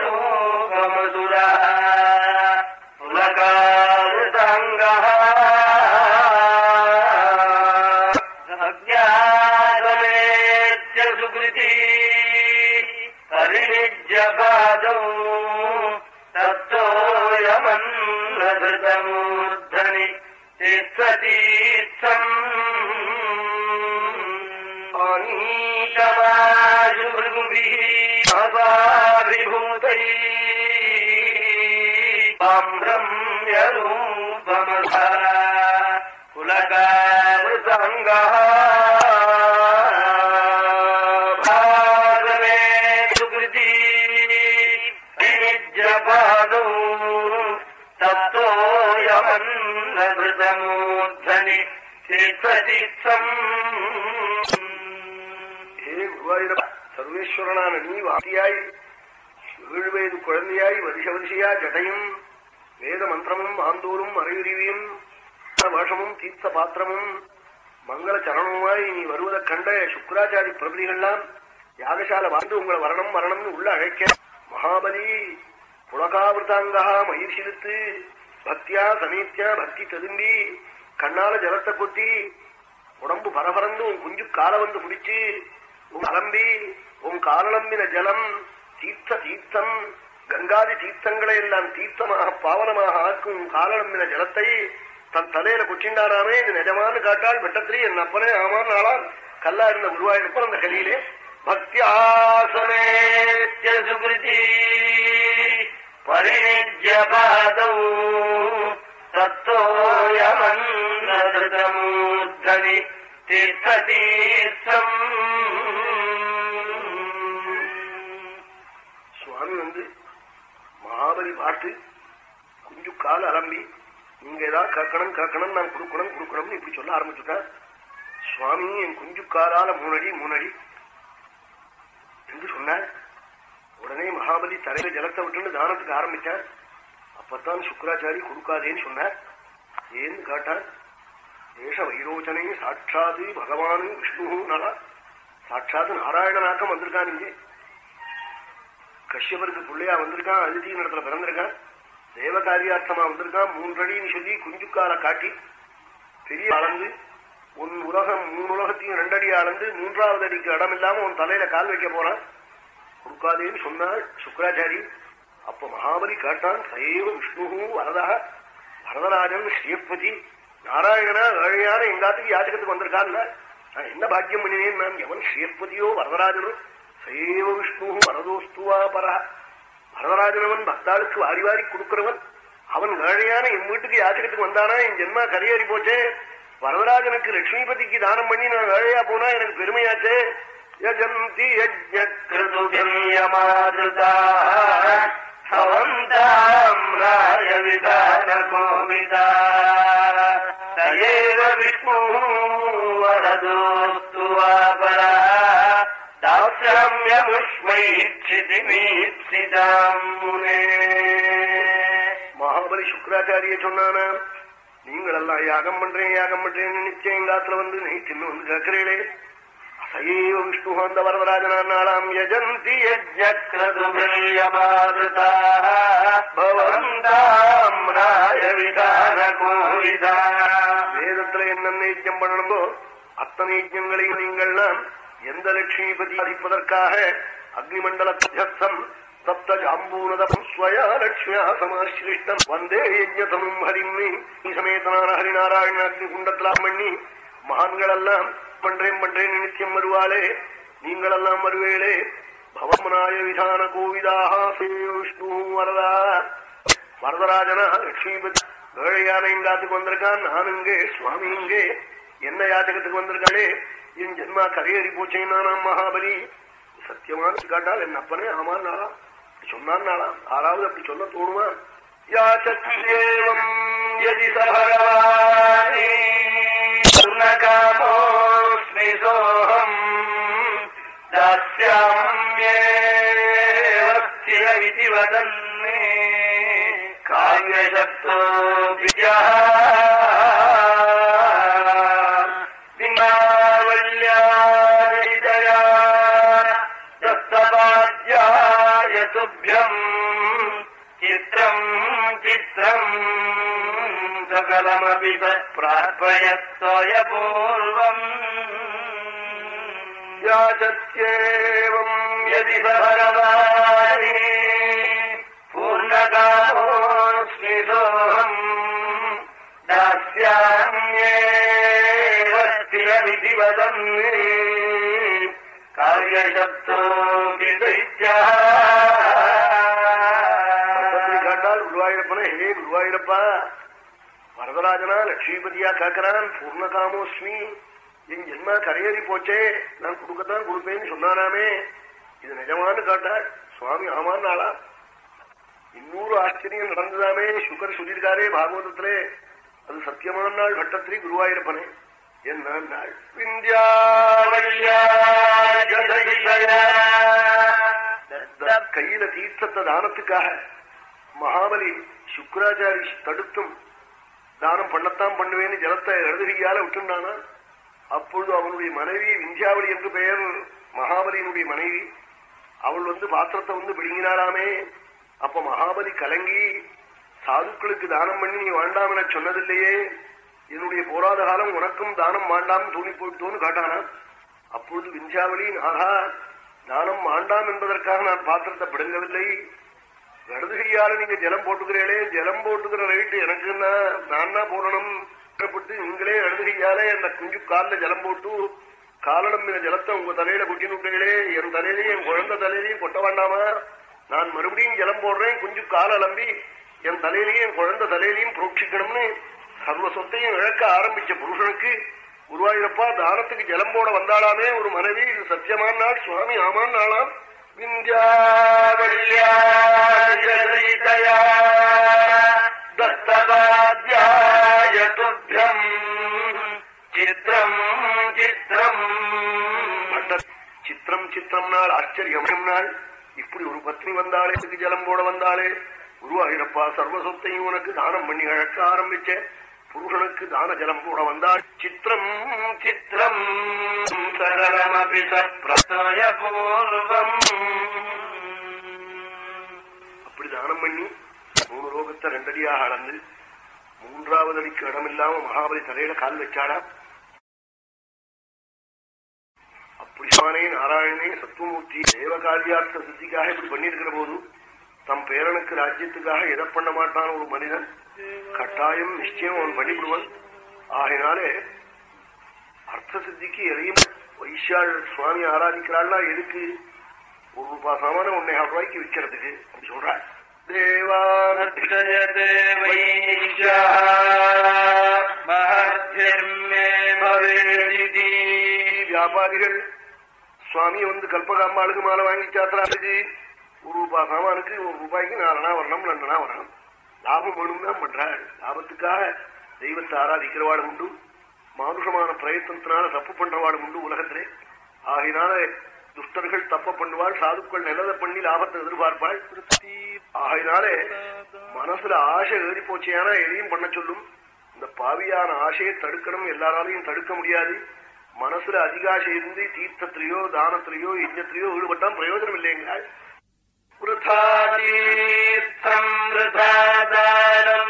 रम्यरूपमधुरा पुलकारुदङ्गः अज्ञातमेत्य सुकृती परिनिज्यपादौ तत्तोऽयमन्नधृतमूर्धनि மத்தோயமன்னதமூர்தனி தீர்த்ததீர்த்தம் ூதை பாம்பிரம்யூபமதா குலகாருதங்கா சன்னபிரதமூர்தனி சர்வேஸ்வரனான நீ வாசியாய் ஏழு வயது குழந்தையாய் வருஷ வருஷையா ஜடையும் வேத மந்திரமும் ஆந்தோரும் மறையுருவியும் வருஷமும் தீர்த்த பாத்திரமும் மங்கள சரணமுமாய் நீ வருவதை கண்ட சுக்கராச்சாரி பிரபதிகள்லாம் யாகசால வாழ்ந்து உங்களை வரணும் வரணும்னு உள்ள அழைக்க மகாபலி புலகாவிருத்தாங்கா மயிர் சிரித்து பக்தியா சமீத்தியா பக்தி ததும்பி கண்ணால ஜலத்தை கொட்டி உடம்பு பரபரந்து உன் குஞ்சு கால வந்து பிடிச்சு உன் அலம்பி உன் காலம்பின ஜலம் தீர்த்த தீர்த்தம் கங்காதி தீர்த்தங்களை எல்லாம் தீர்த்தமாக பாவனமாக ஆக்கும் காலம்பின ஜலத்தை தன் தலையில கொச்சிண்டாராமே இது நிஜமானு காட்டால் வெட்டத்திரி என் அப்பனே ஆமான் நாளால் கல்லா இருந்த குருவாயிருப்பன் அந்த கலியிலே பக்தியாசமேத்ய சுகிருதி. பரிணிஜபாதௌ தத்தோயமன்னதமூர்தனி தீர்த்ததீர்த்தம் சுவாமி வந்து மகாபலி பார்த்து குஞ்சு கால அலம்பி நீங்க ஏதாவது கேட்கணும் கேட்கணும் நான் கொடுக்கணும் கொடுக்கணும்னு இப்படி சொல்ல ஆரம்பிச்சுட்டார் சுவாமி என் குஞ்சு காலால மூணடி மூணடி. என்று சொன்னார்? உடனே மகாபலி தலையில ஜலத்தை விட்டுன்னு தானத்துக்கு ஆரம்பிச்சார். அப்பத்தான் சுக்கராச்சாரி கொடுக்காதேன்னு சொன்னார். ஏன்னு கேட்டார். தேச வைரோச்சனை சாட்சாது பகவானு விஷ்ணு நலா. சாட்சாத்து நாராயணனாக்கம் வந்திருக்கான் இங்கே. கஷ்யபருக்கு பிள்ளையா வந்திருக்கான் அதிதி இடத்துல பிறந்திருக்கான். தேவகாரியார்த்தமா வந்திருக்கான் மூன்றடின்னு சொல்லி குஞ்சுக்கால காட்டி. பெரிய அளந்து உன் உலகம் மூணு உலகத்தையும் ரெண்டடி அளந்து மூன்றாவது அடிக்கு இடம் இல்லாம உன் தலையில கால் வைக்க போறான். கொடுக்காதேன்னு சொன்னாள் சுக்கராச்சாரி அப்ப மகாபலி கேட்டான் சைவ விஷ்ணு வரதா வரதராஜன் ஸ்ரீபதி நாராயணனா ஏழையான எங்காத்துக்கு யாச்சகத்துக்கு வந்திருக்கான்ல நான் என்ன பாக்கியம் பண்ணினேன் நான் எவன் ஸ்ரீபதியோ வரதராஜனோ சைவ விஷ்ணு வரதோஸ்துவா பரா. வரதராஜனவன் பக்தாளுக்கு வாரி வாரி கொடுக்கிறவன். அவன் ஏழையான என் வீட்டுக்கு யாச்சகத்துக்கு வந்தானா என் ஜென்மா கரையேறி போச்சே. வரதராஜனுக்கு லட்சுமிபதிக்கு தானம் பண்ணி நான் ஏழையா போனா எனக்கு பெருமையாச்சே. யஜந்தி யஜ்ஞமாதுதாவந்தாம்ராயவிதானகோவிதா தயேவ விஷ்ணு வரதோஸ்து வாபரா தாஸ்யாமியமுஷ்மைச்சிதிமீப்சிதாம் முனே மகாபலி சுக்கராச்சாரிய சொன்னானா நீங்கள் எல்லாம் யாகம் பண்றேன் யாகம் பண்றேன்னு நிச்சயம் காத்துல வந்து நீ தின்னு வந்து கேட்கிறீங்களே அசைவ விஷ்ணு அந்த வரதராஜனாம் யஜந்தி யஜ்ஞக்ரதுமில்யமாதுதாவந்தாம்ராயவிதானகோவிதா வேதத்துல என்னென்ன யஜ்யம் பண்ணணுமோ அத்தனை யஜ்யங்களையும் நீங்கள்லாம் எந்த லட்சுமிபதி அதிப்பதற்காக அக்னிமண்டலத்தியஸ்தம் சப்த ஜாம்பூனதம் ஸ்வயா லட்சுமியா சமாசிருஷ்டம் வந்தே யஜ்யதமும் ஹரிமி சமேதனான ஹரிநாராயண அக்னி குண்டத்திலாம் பண்ணி மகான்கள் எல்லாம் பண்றேன் பண்றேன் நித்தியம் வருவாளே. நீங்களெல்லாம் வருவேளே. பவமனாய விதான கோவிதாக விஷ்ணு வரதா. வரதராஜனா லட்சுமிபதி. ஏழையான இங்காத்துக்கு வந்திருக்கான். நான் இங்கே சுவாமி இங்கே. என்ன யாச்சகத்துக்கு வந்திருக்காளே? என் ஜென்மா கரையேறி போச்சேன் நானாம் மகாபலி. சத்தியமான காட்டால் என் அப்பனே ஆமான் நாளா சொன்னான் நாளாம் ஆறாவது அப்படி சொல்ல தோணுமா? யாச்சேவம் யதி शुनकामोऽस्मि सोऽहम् दास्याम्येवस्थिरमिति वदन् मे काव्यशब्दो प्रियः दिनावल्यादया दत्तपाद्याय तुभ्यम् चित्रम् चित्रम् सकलमपि प्रार्पयत्सोऽयपूर्वम् யாச்சேவம் यदि स भगवाने पूर्णकामोऽस्मि सोऽहम् दास्याम्येव स्थिरमिति वदन् कार्यशब्दोऽपि दैत्यः அப்படி காட்டால் குருவாயூரப்பனே ஹே குருவாயூரப்பா வரதராஜனா லட்சுமிபதியா காக்கிறான் பூர்ணகாமோஸ்மி என் ஜென்மா கரையேறி போச்சே நான் கொடுக்கத்தான் கொடுப்பேன்னு சொன்னானாமே. இது நிஜமானு காட்டாள் சுவாமி ஆமான் ஆளா. இன்னொரு ஆச்சரியம் நடந்ததாமே சுகர் சொல்லியிருக்காரே பாகவதத்திலே. அது சத்தியமான நாள் பட்டத்திரி குருவாயூரப்பனே. என்ன நாள்? கையில தீர்த்தத்தை தானத்துக்காக மகாபலி சுக்கராச்சாரி தடுத்தும் தானம் பண்ணத்தான் பண்ணுவேன்னு ஜலத்தை எழுதுகையால விட்டுண்டானா அப்பொழுது அவனுடைய மனைவி விந்தியாவளி என்று பெயர் மகாபலியினுடைய மனைவி அவள் வந்து பாத்திரத்தை வந்து பிடுங்கினாராமே அப்ப மகாபலி கலங்கி சாதுக்களுக்கு தானம் பண்ணி நீ வேண்டாம் என சொன்னதில்லையே. என்னுடைய போராத காலம் உனக்கும் தானம் வேண்டாம் தோணி போயிட்டோன்னு காட்டானா? அப்பொழுது விந்தியாவளி நாகா தானம் வேண்டாம் என்பதற்காக நான் பாத்திரத்தை பிடுங்கவில்லை. இடதுகையால நீங்க ஜலம் போட்டுக்கிறீங்களே ஜலம் போட்டுக்கிற ரைட்டு எனக்கு நான் தான் போடணும். கஷ்டப்பட்டு நீங்களே இடதுகையால அந்த குஞ்சு காலில் ஜலம் போட்டு காலநம்பின ஜலத்தை உங்க தலையில கொட்டி விட்டீங்களே என் தலையிலையும் என் குழந்தை தலையிலையும் கொட்ட வேண்டாமா? நான் மறுபடியும் ஜலம் போடுறேன் குஞ்சு கால அலம்பி என் தலையிலையும் என் குழந்தை தலையிலையும் புரோட்சிக்கணும்னு சர்வ சொத்தையும் இழக்க ஆரம்பிச்ச புருஷனுக்கு குருவாயூரப்பா தானத்துக்கு ஜலம் போட வந்தாலாமே ஒரு மனைவி. இது சத்தியமான நாள் சுவாமி ஆமான் நாளாம். विन्द्यावल्याजनयितया दत्तवाद्याय तुभ्यम् चित्रम्। चित्रम् சித்திரம் சித்திரம் நாள் ஆச்சரியம் நாள் இப்படி ஒரு பத்னி வந்தாளே இதுக்கு ஜலம் போட வந்தாளே குருவாயிரப்பா சர்வசத்தையும் உனக்கு தானம் பண்ணி அழக்க ஆரம்பிச்சேன். புருஷனுக்கு தான ஜலம் போட வந்தாள் சித்திரம். சித்திரம் சரளமபி அப்படி தானம் பண்ணி மூணு ரோகத்தை ரெண்டடியாக அளந்து மூன்றாவது அடிக்கு இடமில்லாம மகாபலி தலையில கால் வச்சாடா? புரிஷானே நாராயணே சத்துவமூர்த்தி தேவகாரியார்த்த சித்திக்காக இப்படி பண்ணியிருக்கிற போது தம் பேரனுக்கு ராஜ்யத்துக்காக எதை பண்ண மாட்டான் ஒரு மனிதன்? கட்டாயம் நிச்சயம் அவன் பண்ணிவிடுவான். ஆகினாலே அர்த்த சித்திக்கு எதையும் வைஷாள் சுவாமி ஆராதிக்கிறாள்னா எதுக்கு? ஒரு ரூபாய் சாமான ஒன்னே ரூபாய்க்கு விற்கிறதுக்கு அப்படி பவேதிதி. வியாபாரிகள் சுவாமி வந்து கல்பகாம்பாளுக்கு மாலை வாங்கி சாத்திராளுக்கு ஒரு ரூபாய் சாமானுக்கு ஒரு ரூபாய்க்கு நாலனா வரணும் ரெண்டனா வரணும் லாபம் வேணும்னா தான் பண்றாள் லாபத்துக்காக தெய்வத்தை ஆராதிக்கிறவாடும் உண்டு. மானுஷமான பிரயத்தனத்தினால தப்பு பண்றவாடும் உண்டு உலகத்திலே. ஆகினால துஷ்டர்கள் தப்ப பண்ணுவாள் சாதுக்கள் நல்லதை பண்ணி லாபத்தை எதிர்பார்ப்பாள். ஆகினாலே மனசுல ஆசை ஏறி போச்சேனா எதையும் பண்ண சொல்லும். இந்த பாவியான ஆசையை தடுக்கணும். எல்லாராலையும் தடுக்க முடியாது. மனசுல அதிகாசை இருந்து தீர்த்தத்திலேயோ தானத்திலேயோ யஜ்ஞத்திலேயோ ஈடுபட்டான் பிரயோஜனம் இல்லைங்கிறாள் വൃഥാതീർത്ഥം വൃഥാദാനം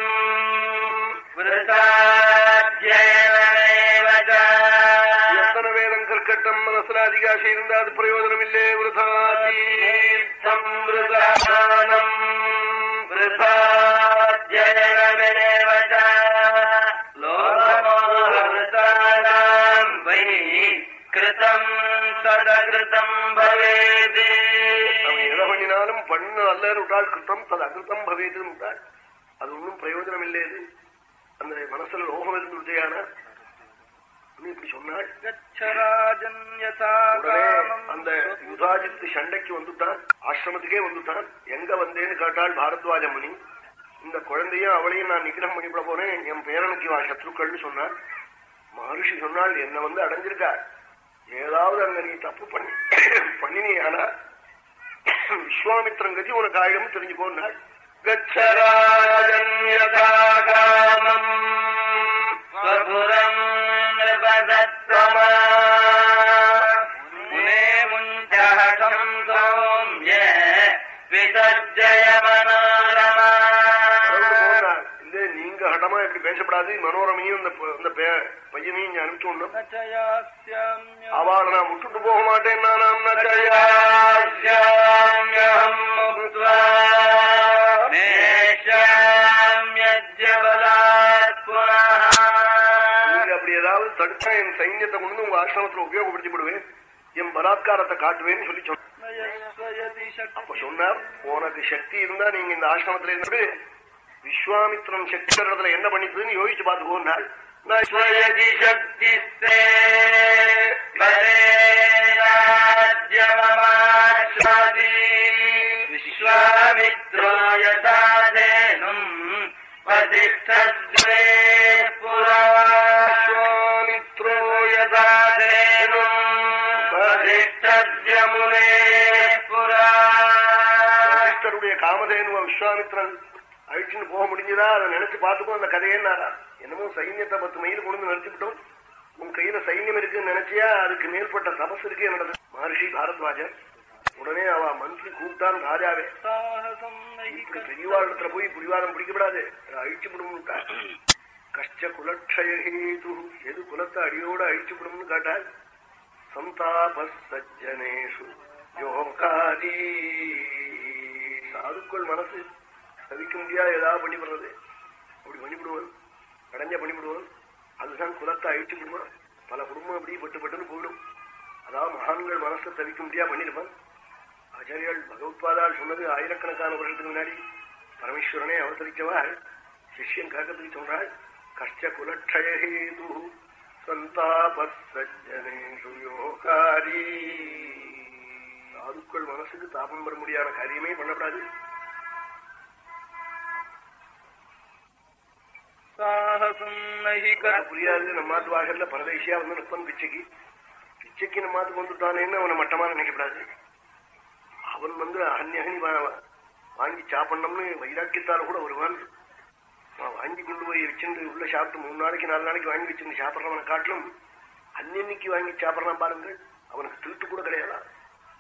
എത്ര വേദം കർക്കട്ടം മനസ്സിലാധികാശീരുണ്ട് അത് പ്രയോജനമില്ലേ വൃഥാതീർത്ഥം? വൃഥാദാനം വൃഥാ பண்ண அல்ல விட்டாள் கிருத்தம் தது அகிருத்தம் பவேதுன்னு விட்டாள் அது ஒன்றும் பிரயோஜனம் இல்லையது அந்த மனசுல லோகம் இருந்து விட்டையானா இப்படி சொன்னாள் அந்த யுதாஜித்து சண்டைக்கு வந்துட்டான் ஆசிரமத்துக்கே வந்துட்டான். எங்க வந்தேன்னு கேட்டாள் பாரத்வாஜ முனி. இந்த குழந்தையும் அவளையும் நான் நிகிரம் பண்ணிவிட போறேன். என் பேரனுக்கு வா சத்ருக்கள்னு சொன்னாள் மகர்ஷி சொன்னால் என்ன வந்து அடைஞ்சிருக்காள் ஏதாவது அங்க நீ தப்பு பண்ணி பண்ணினியானா? விஸ்வாமித்திரன் கதி உனக்கு ஆயிடும் தெரிஞ்சு போனாள் விசர்ஜயமன பேசப்படாது. மனோரமையும் இந்த பையனையும் இங்க அவளை நான் விட்டுட்டு போக மாட்டேன் நானாம் அப்படி ஏதாவது தடுத்தா என் சைன்யத்தை கொண்டு உங்க ஆசிரமத்துல உபயோகப்படுத்திவிடுவேன். என் பலாத்காரத்தை காட்டுவேன்னு சொல்லி சொன்ன அப்ப சொன்னார் உனக்கு சக்தி இருந்தா நீங்க இந்த ஆசிரமத்துல இருந்து விஸ்வாமித்ரன் சக்தி பெறதுல என்ன பண்ணிட்டுன்னு யோசிச்சு பார்த்துக்கோன்னாள் விஸ்வாமித்ராயதாதேனும் பதிஷ்டத்வே புராஸ்வாமித்ரோயதாதேனும் பதிஷ்டத்யமுனே புரா காமதேனுவ விஸ்வாமித்ரன் அழிச்சுன்னு போக முடிஞ்சதா? அதை நினைச்சு பார்த்துக்கோ அந்த கதையேன்னாரா என்னமோ சைன்யத்தை பத்து மைல் கொண்டு நிறுத்திவிட்டோம் உன் கையில சைன்யம் இருக்குன்னு நினைச்சியா? அதுக்கு மேற்பட்ட தபஸ் இருக்கு என்னது மகர்ஷி பாரத்வாஜர் உடனே அவ மந்திரி கூப்பிட்டான் ராஜாவே. இப்படி பெரியவாழத்துல போய் புரிவாதம் பிடிக்கப்படாது. அழிச்சு விடும்னுட்டா கஷ்ட குலக்ஷயஹேது எது குலத்தை அடியோட அழிச்சு விடும்னு கேட்டால் சந்தாப சஜ்ஜனேஷு யோகாரி சாதுக்கள் மனசு தவிக்க முடியாத ஏதாவது பண்ணிவிடுறது. அப்படி பண்ணிவிடுவான் கடைஞ்ச பண்ணிவிடுவான் அதுதான் குலத்தை அழிச்சு விடுவான் பல குடும்பம் அப்படி பட்டு பட்டுன்னு போயிடும். அதாவது மகான்கள் மனசை தவிக்க முடியா பண்ணிருப்பான் ஆச்சாரியால் பகவத்பாதால் சொன்னது ஆயிரக்கணக்கான வருஷத்துக்கு முன்னாடி. பரமேஸ்வரனே அவதரித்தவாள் சிஷ்யன் காக்கத்துக்கு சொன்னாள் கஷ்ட குலட்சயேது சந்தாப யோகாரி சாதுக்கள் மனசுக்கு தாபம் வர முடியாத காரியமே பண்ணப்படாது. புரியாது நம்ம நாட்டு வாசல்ல பரதேசியா வந்து நிற்பன் பிச்சைக்கு. பிச்சைக்கு நம்ம நாட்டுக்கு வந்துட்டானேன்னு அவனை மட்டமா நினைக்கப்படாது அவன் வந்து அந்நகனி வாங்கி சாப்பிடணும்னு வைராக்கியத்தால கூட வருவான். அவன் வாங்கி கொண்டு போய் வச்சுட்டு உள்ள சாப்பிட்டு மூணு நாளைக்கு நாலு நாளைக்கு வாங்கி வச்சுட்டு சாப்பிட்றவனை காட்டிலும் அன்னன்னைக்கு வாங்கி சாப்பிடறான் பாருங்கள் அவனுக்கு திருட்டு கூட கிடையாதா?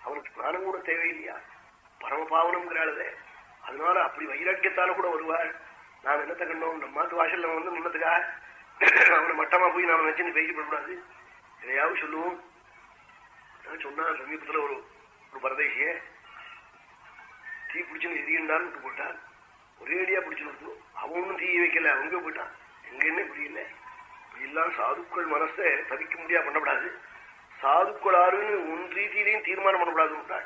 அவனுக்கு ஸ்நானம் கூட தேவையில்லையா? பரமபாவனம்ங்கிறாளதே அதனால அப்படி வைராக்கியத்தால கூட வருவாள். நாம் என்னத்தை கண்டோம் நம்ம மாத்து வாசல்ல வந்து நின்னதுக்காக அவனை மட்டமா போய் நாம நினைச்சு பேசிப்படக்கூடாது எதையாவது சொல்லுவோம். சொன்னா சமீபத்துல ஒரு ஒரு பரதேசிய தீ பிடிச்சுன்னு எரியுண்டான்னு விட்டு போட்டான். ஒரே அடியா பிடிச்சு விட்டு அவனும் தீ தீய வைக்கல அவங்க போயிட்டான். எங்க என்ன இப்படி இல்லை இப்படிலாம் சாதுக்கள் மனசை தவிக்க முடியா பண்ணக்கூடாது சாதுக்கள் ஆறுன்னு உன் ரீதியிலையும் தீர்மானம் பண்ணக்கூடாது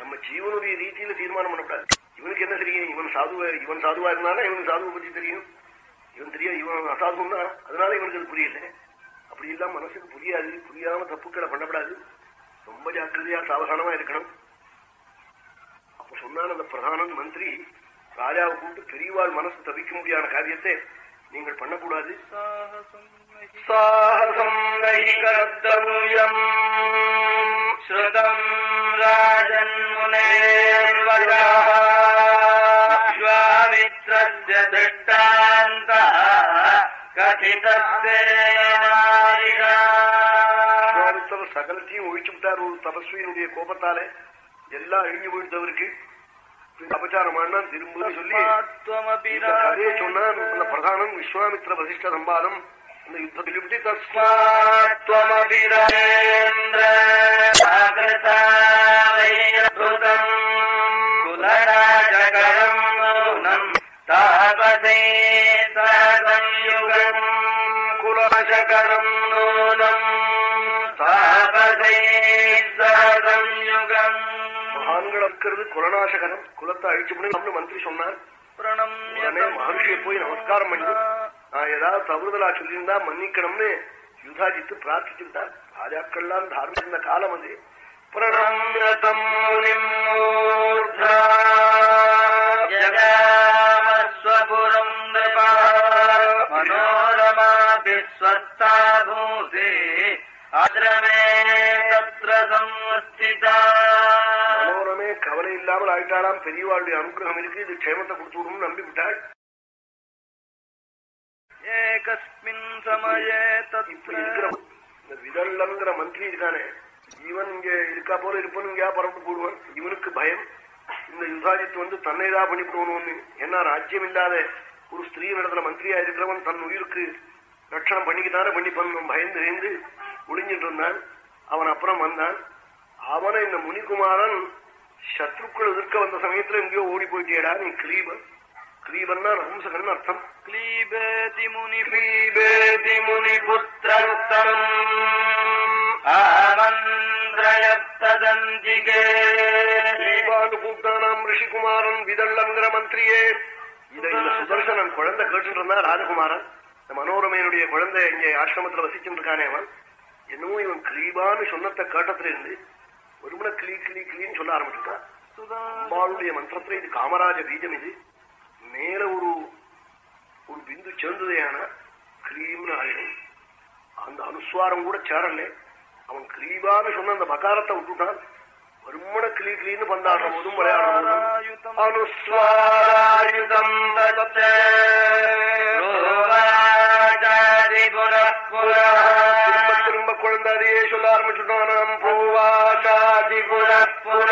நம்ம ஜீவனுடைய ரீதியில தீர்மானம் பண்ணக்கூடாது இவனுக்கு என்ன தெரியும்? இவன் சாதுவா இவன் சாதுவா இருந்தாலும் இவனுக்கு சாதுவை பற்றி தெரியும். இவன் தெரியும் இவன் அசாதுன்னா அதனால இவனுக்கு அது புரியல. அப்படி இல்லாம மனசுக்கு புரியாது. புரியாம தப்புக்களை பண்ணக்கூடாது ரொம்ப ஜாக்கிரதையா சாவதானமா இருக்கணும். அப்ப சொன்னான் அந்த பிரதான மந்திரி ராஜாவை கூப்பிட்டு பெரியவாள் மனசு தவிக்க முடியாத காரியத்தை நீங்கள் பண்ணக்கூடாது. சாகசம் நகி கர்த்தவ்யம் ஸ்ருதம் ராஜன் முனேர்வகாமித்ரஸ்ய திருஷ்டாந்த கதிதத்தேனாரிகா விஸ்வாமித்திரர் சகலத்தையும் ஒழிச்சு விட்டார் ஒரு தபஸ்வியினுடைய கோபத்தாலே எல்லாம் அழிஞ்சு போயிட்டவருக்கு அபச்சாரமான திரும்ப சொல்லி இந்த கதையை சொன்னான் அந்த பிரதானம் விஸ்வாமித்திர வசிஷ்ட சம்பாதம் அந்த யுத்தத்தில் விட்டு தஸ்மாத் தாழம் நூலம் பாபதை சாதம் யுகம் மகான்களாக்கிறது குலநாசகரம் குலத்தை அழிச்சு பண்ணி மந்திரி சொன்னார் மகர்ஷியை போய் நமஸ்காரம் பண்ணி நான் ஏதாவது தவறுதலா சொல்லியிருந்தா மன்னிக்கணும்னு யுதாஜித்து பிரார்த்திச்சிருந்தார் ராஜாக்கள்லாம் தார்மிக காலம் அது பிரணம் மனோரமே கவலை இல்லாமல் ஆயிட்டாளாம் பெரியவாளுடைய அனுகிரகம் இருக்கு இது க்ஷேமத்தை கொடுத்து நம்பிவிட்டாள் விதல்லங்கிற மந்திரி இருக்கானே இவன் இங்க இருக்கா போல இருப்பன் பரப்பு போடுவான் இவனுக்கு பயம். இந்த யுதாஜித்து வந்து தன்னை பண்ணி பண்ணிவிடுவோம்னு ஏன்னா ராஜ்யம் இல்லாத ஒரு ஸ்திரீ நடத்துல மந்திரியா இருக்கிறவன் தன் உயிருக்கு ரட்சணம் பண்ணிக்கிட்டானே பண்ணிப்பான். பயந்து பயந்து ஒளிஞ்சிட்டு இருந்தான் அவன் அப்புறம் வந்தான். அவனை இந்த முனிகுமாரன் சத்ருக்குள் எதிர்க்க வந்த சமயத்துல எங்கேயோ ஓடி போயிட்டேடா நீ கிளீபன் கிளீபன்னா நம்சகன் அர்த்தம். கிளீபேதி முனி கிளீபேதி முனி புத்திரம் ஆமந்திரயத்ததந்திகே கிளீபான்னு கூப்பிட்டானாம் ரிஷிகுமாரன் விதள்ளங்கிற மந்திரியே. இதை இந்த சுதர்சனன் குழந்தை கேட்டுட்டு இருந்தா ராஜகுமாரன். இந்த மனோரமையனுடைய குழந்தை இங்கே ஆசிரமத்தில் வசிச்சுட்டு இருக்கானே அவன். என்னமோ இவன் கிளீபான்னு சொன்னத்த கேட்டத்துல இருந்து ஒருமுறை கிளி கிளி கிளின்னு சொல்ல ஆரம்பிச்சுட்டான் அம்பாளுடைய மந்திரத்துல இது காமராஜ பீஜம் இது. மேல ஒரு ஒரு பிந்து சேர்ந்ததையான கிளீம்னு ஆயிடும். அந்த அனுஸ்வாரம் கூட சேரல. அவன் கிளீபான்னு சொன்ன அந்த பகாரத்தை விட்டுட்டான். வருமண கிளி பந்தாடுற போதும் விளையாடும் அனுஸ்வாராயுதம். புற உட்கொண்டு சொல்ல ஆரம்பிச்சுட்டோம். பூவாசாதி புரப்புரீஜம்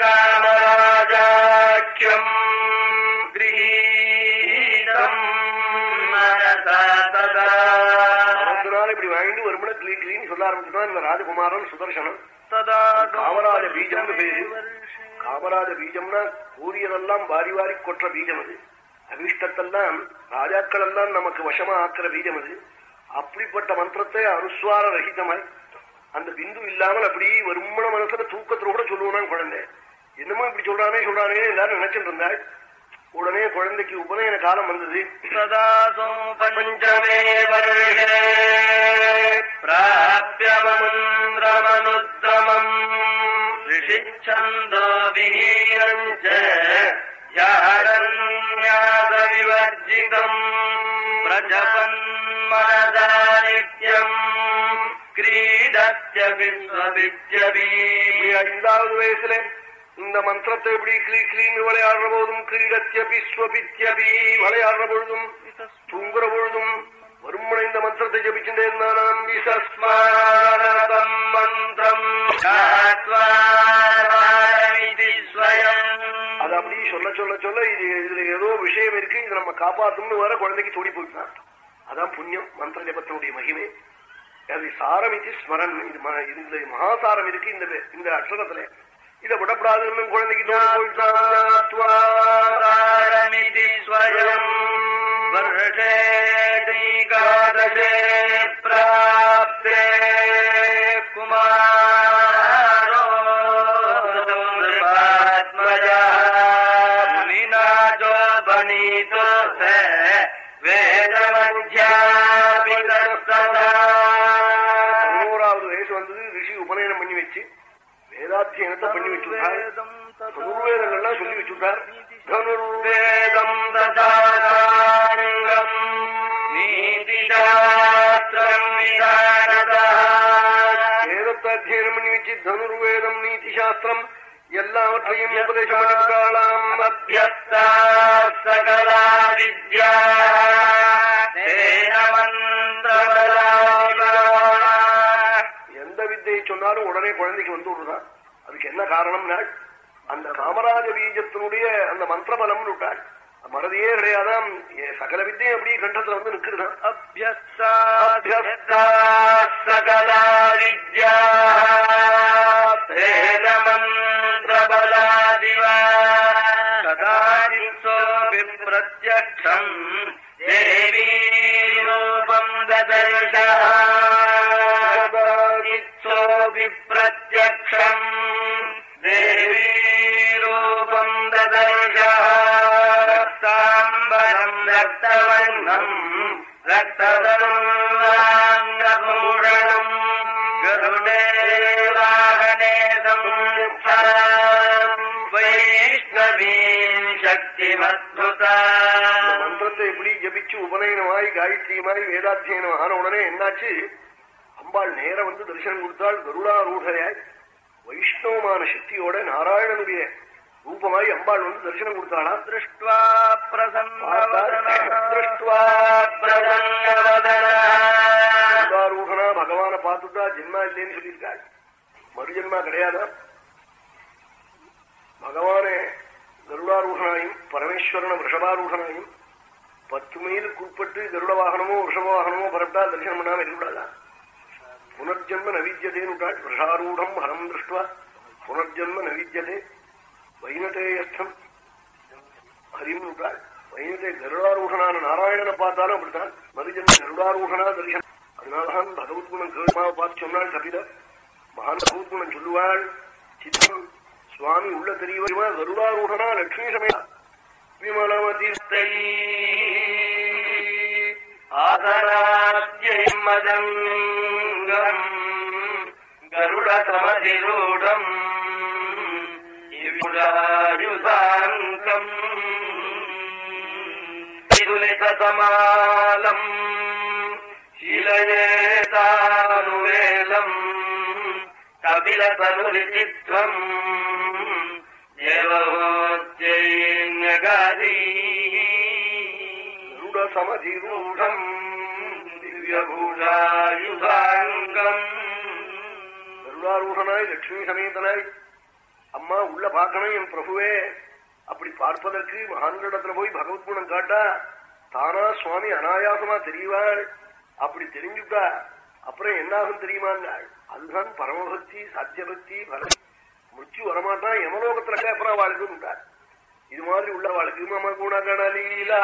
காமராஜாக்கியம். வாங்கிட்டு ஒரு மணி கிளீ கிளீன்னு சொல்ல ஆரம்பிச்சுட்டோம். இவர் ராஜகுமாரன் சுதர்சனம். காமராஜ பீஜம் பேரு. காமராஜ பீஜம்னா கூறியதெல்லாம் வாரி வாரி கொற்ற பீஜம் அது. அபிஷ்டத்தெல்லாம் ராஜாக்கள் எல்லாம் நமக்கு வசமா ஆக்கிற பீஜம் அது. அப்படிப்பட்ட மந்திரத்தை அனுஸ்வார ரகிதமாய் அந்த பிந்து இல்லாமல் அப்படி வருமான மனசுல தூக்கத்துல கூட சொல்லுவோம் குழந்தை. என்னமோ இப்படி சொல்றானே சொல்றானே எல்லாரும் நினைச்சிட்டு இருந்தாள் உடனே குழந்தைக்கு உபநயன காலம் வந்தது. பஞ்சமே வருஷே பிராபியமந்திரமனுத்தமம் ரிஷிச்சந்தோ விஹீரஞ்ச. मन्द्रमनुत्तमम् ऋषिच्छन्दो विहीनम् च ह्यारण्यासविवर्जितम् प्रजपन्मनदा नित्यम् क्रीडत्यपि स्वविद्यपी ஐந்தாவது வயசுல இந்த மந்திரத்தை எப்படி கிளி கிளின்னு விளையாடுற போதும் கிரீடத்தியபி ஸ்வபித்யபி விளையாடுற பொழுதும் தூங்குற பொழுதும் வருமுனை இந்த மந்திரத்தை ஜபிச்சுட்டே இருந்தானாம் ஸ்மரணதம் மந்திரம் சாத்வாரமிதி ஸ்வயம் அது அப்படியே சொல்ல சொல்ல சொல்ல இது இதுல ஏதோ விஷயம் இருக்கு இது நம்ம காப்பாத்தணும்னு வர குழந்தைக்கு தோடி போயிட்டான் அதான் புண்ணியம் மந்திர ஜபத்தினுடைய மகிமை. அது சாரம் இது ஸ்மரன் இது இதுல மகாசாரம் இருக்கு இந்த இந்த அக்ஷரத்துல. இத விடப்படாதுன்னு குழந்தைக்கு தோடி குமார். धनुर्वेदम् ददाङ्गम् नीतिशास्त्रम् विधानतः வேதத்தை அத்தியனம் பண்ணி வச்சு தனுர்வேதம் நீதி சாஸ்திரம் எல்லாவற்றையும் உபதேசம் பண்ணிவிட்டாளாம் अभ्यस्ता सकला विद्या तेन मन्त्रबलादिवा எந்த வித்தையை சொன்னாலும் உடனே குழந்தைக்கு வந்து விடுதான் அதுக்கு என்ன காரணம்னா அந்த காமராஜ பீஜத்தினுடைய அந்த மந்திரபலம் விட்டாள் மறதியே கிடையாதான் சகல வித்தையும் அப்படியே கண்டத்துல வந்து நிற்கிறதான் அபியஸ்தா சகலா வித்யா மந்திரபலாதிவா. கதாதிசோபி பிரத்யக்ஷம் தேவி ரூபம் ததர்ஷோபி பிரத்யக்ஷம் ഗന്ധം രക്തദളാംഗഭൂഷണം ഗരുദേവാഹനേതം വൈഷ്ണവീം ശക്തിമദ്ഭുത മന്ത്രത്തെ എപ്പടി ജപിച്ചു ഉപനയനമായി ഗായത്രിയുമായി വേദാധ്യയനം ആന ഉടനെ എന്നാച്ച് அம்பாள் நேரம் வந்து தரிசனம் கொடுத்தாள் கருடாரூடராய் வைஷ்ணவமான சக்தியோட நாராயணனுடைய உங்க மாதிரி அம்பாள் வந்து தரிசனம் கொடுத்தாளா திருஷ்டுவா பிரசன்னூகனா பகவான பார்த்துட்டா ஜென்மா இல்லைன்னு சொல்லியிருக்காள். மறுஜென்மா கிடையாதா? பகவானே கருடாரூகனாயும் பரமேஸ்வரன ரிஷபாரூகனாயும் பத்து மைலுக்கு உட்பட்டு கருட வாகனமோ ரிஷப வாகனமோ பரப்பிட்டா தரிசனம் பண்ணாம இருக்கக்கூடாதா புனர்ஜென்ம நவீஜதேன்னு விட்டாள். ரிஷாரூடம் ஹரம் திருஷ்டுவா. புனர்ஜென்ம நவீஜதே வைனதேயஸ்தம் ஹரிம் விட்டாள் வைனதே கருடாரூடனான நாராயணனை பார்த்தாலும் அப்படித்தான். மதுஜன் கருடாரூகனா தரிசனம். அதனாலதான் பகவத் குணம் கேள்மாவை பார்த்து சொன்னாள் கபில. மகான் பகவத் குணம் சொல்லுவாள் சித்தம் சுவாமி உள்ள தெரியவருமா கருடாரூகனா லட்சுமி சமயம் விமலமதி ஆதராத்யை மதங்கம் கருட சமதிரூடம் யுசாந்தம் சதமாலம் शिलयेतानुवेलम् कपिलतनुरिचित्वम् देवहोद्यैन्यगारी रूढसमधिरूढम् दिव्यभूषायुधाङ्गम् गरुडारूढनाय लक्ष्मी समेतनाय அம்மா உள்ள பார்க்கணும் என் பிரபுவே. அப்படி பார்ப்பதற்கு மகான்களிடத்துல போய் பகவத் குணம் காட்டா தானா சுவாமி அனாயாசமா தெரியவாள். அப்படி தெரிஞ்சுட்டா அப்புறம் என்னாகும் தெரியுமான்னாள் அதுதான் பரமபக்தி சாத்தியபக்தி பரம முச்சு வரமாட்டான் யமலோகத்துல அப்புறம் வாழ்க்கை உண்டாள் இது மாதிரி உள்ள வாழ்க்கை மம குணகணலீலா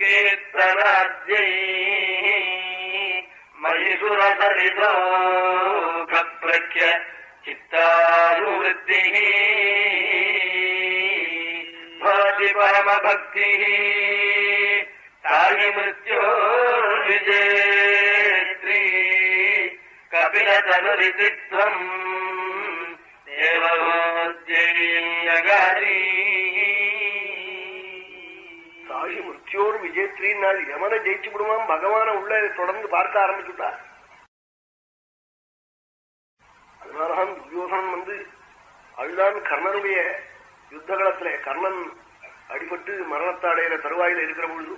கீர்த்தனாஜ்யை மயிசுரசரிதோ கப்ரக்ய चित्तानुवृत्तिः भवति परमभक्तिः कार्यमृत्योर्विजेत्री कपिलतनुरितित्वम् देवोद्यगारी சாகி மிருத்தியோர் விஜயத்ரினால் யமனை ஜெயிச்சு விடுவான் பகவான உள்ள தொடர்ந்து பார்க்க ஆரம்பிச்சுட்டா அதனாலதான் துரியோதனன் வந்து அதுதான் கர்ணனுடைய யுத்த காலத்துல கர்ணன் அடிபட்டு மரணத்தை அடையிற தருவாயில இருக்கிற பொழுது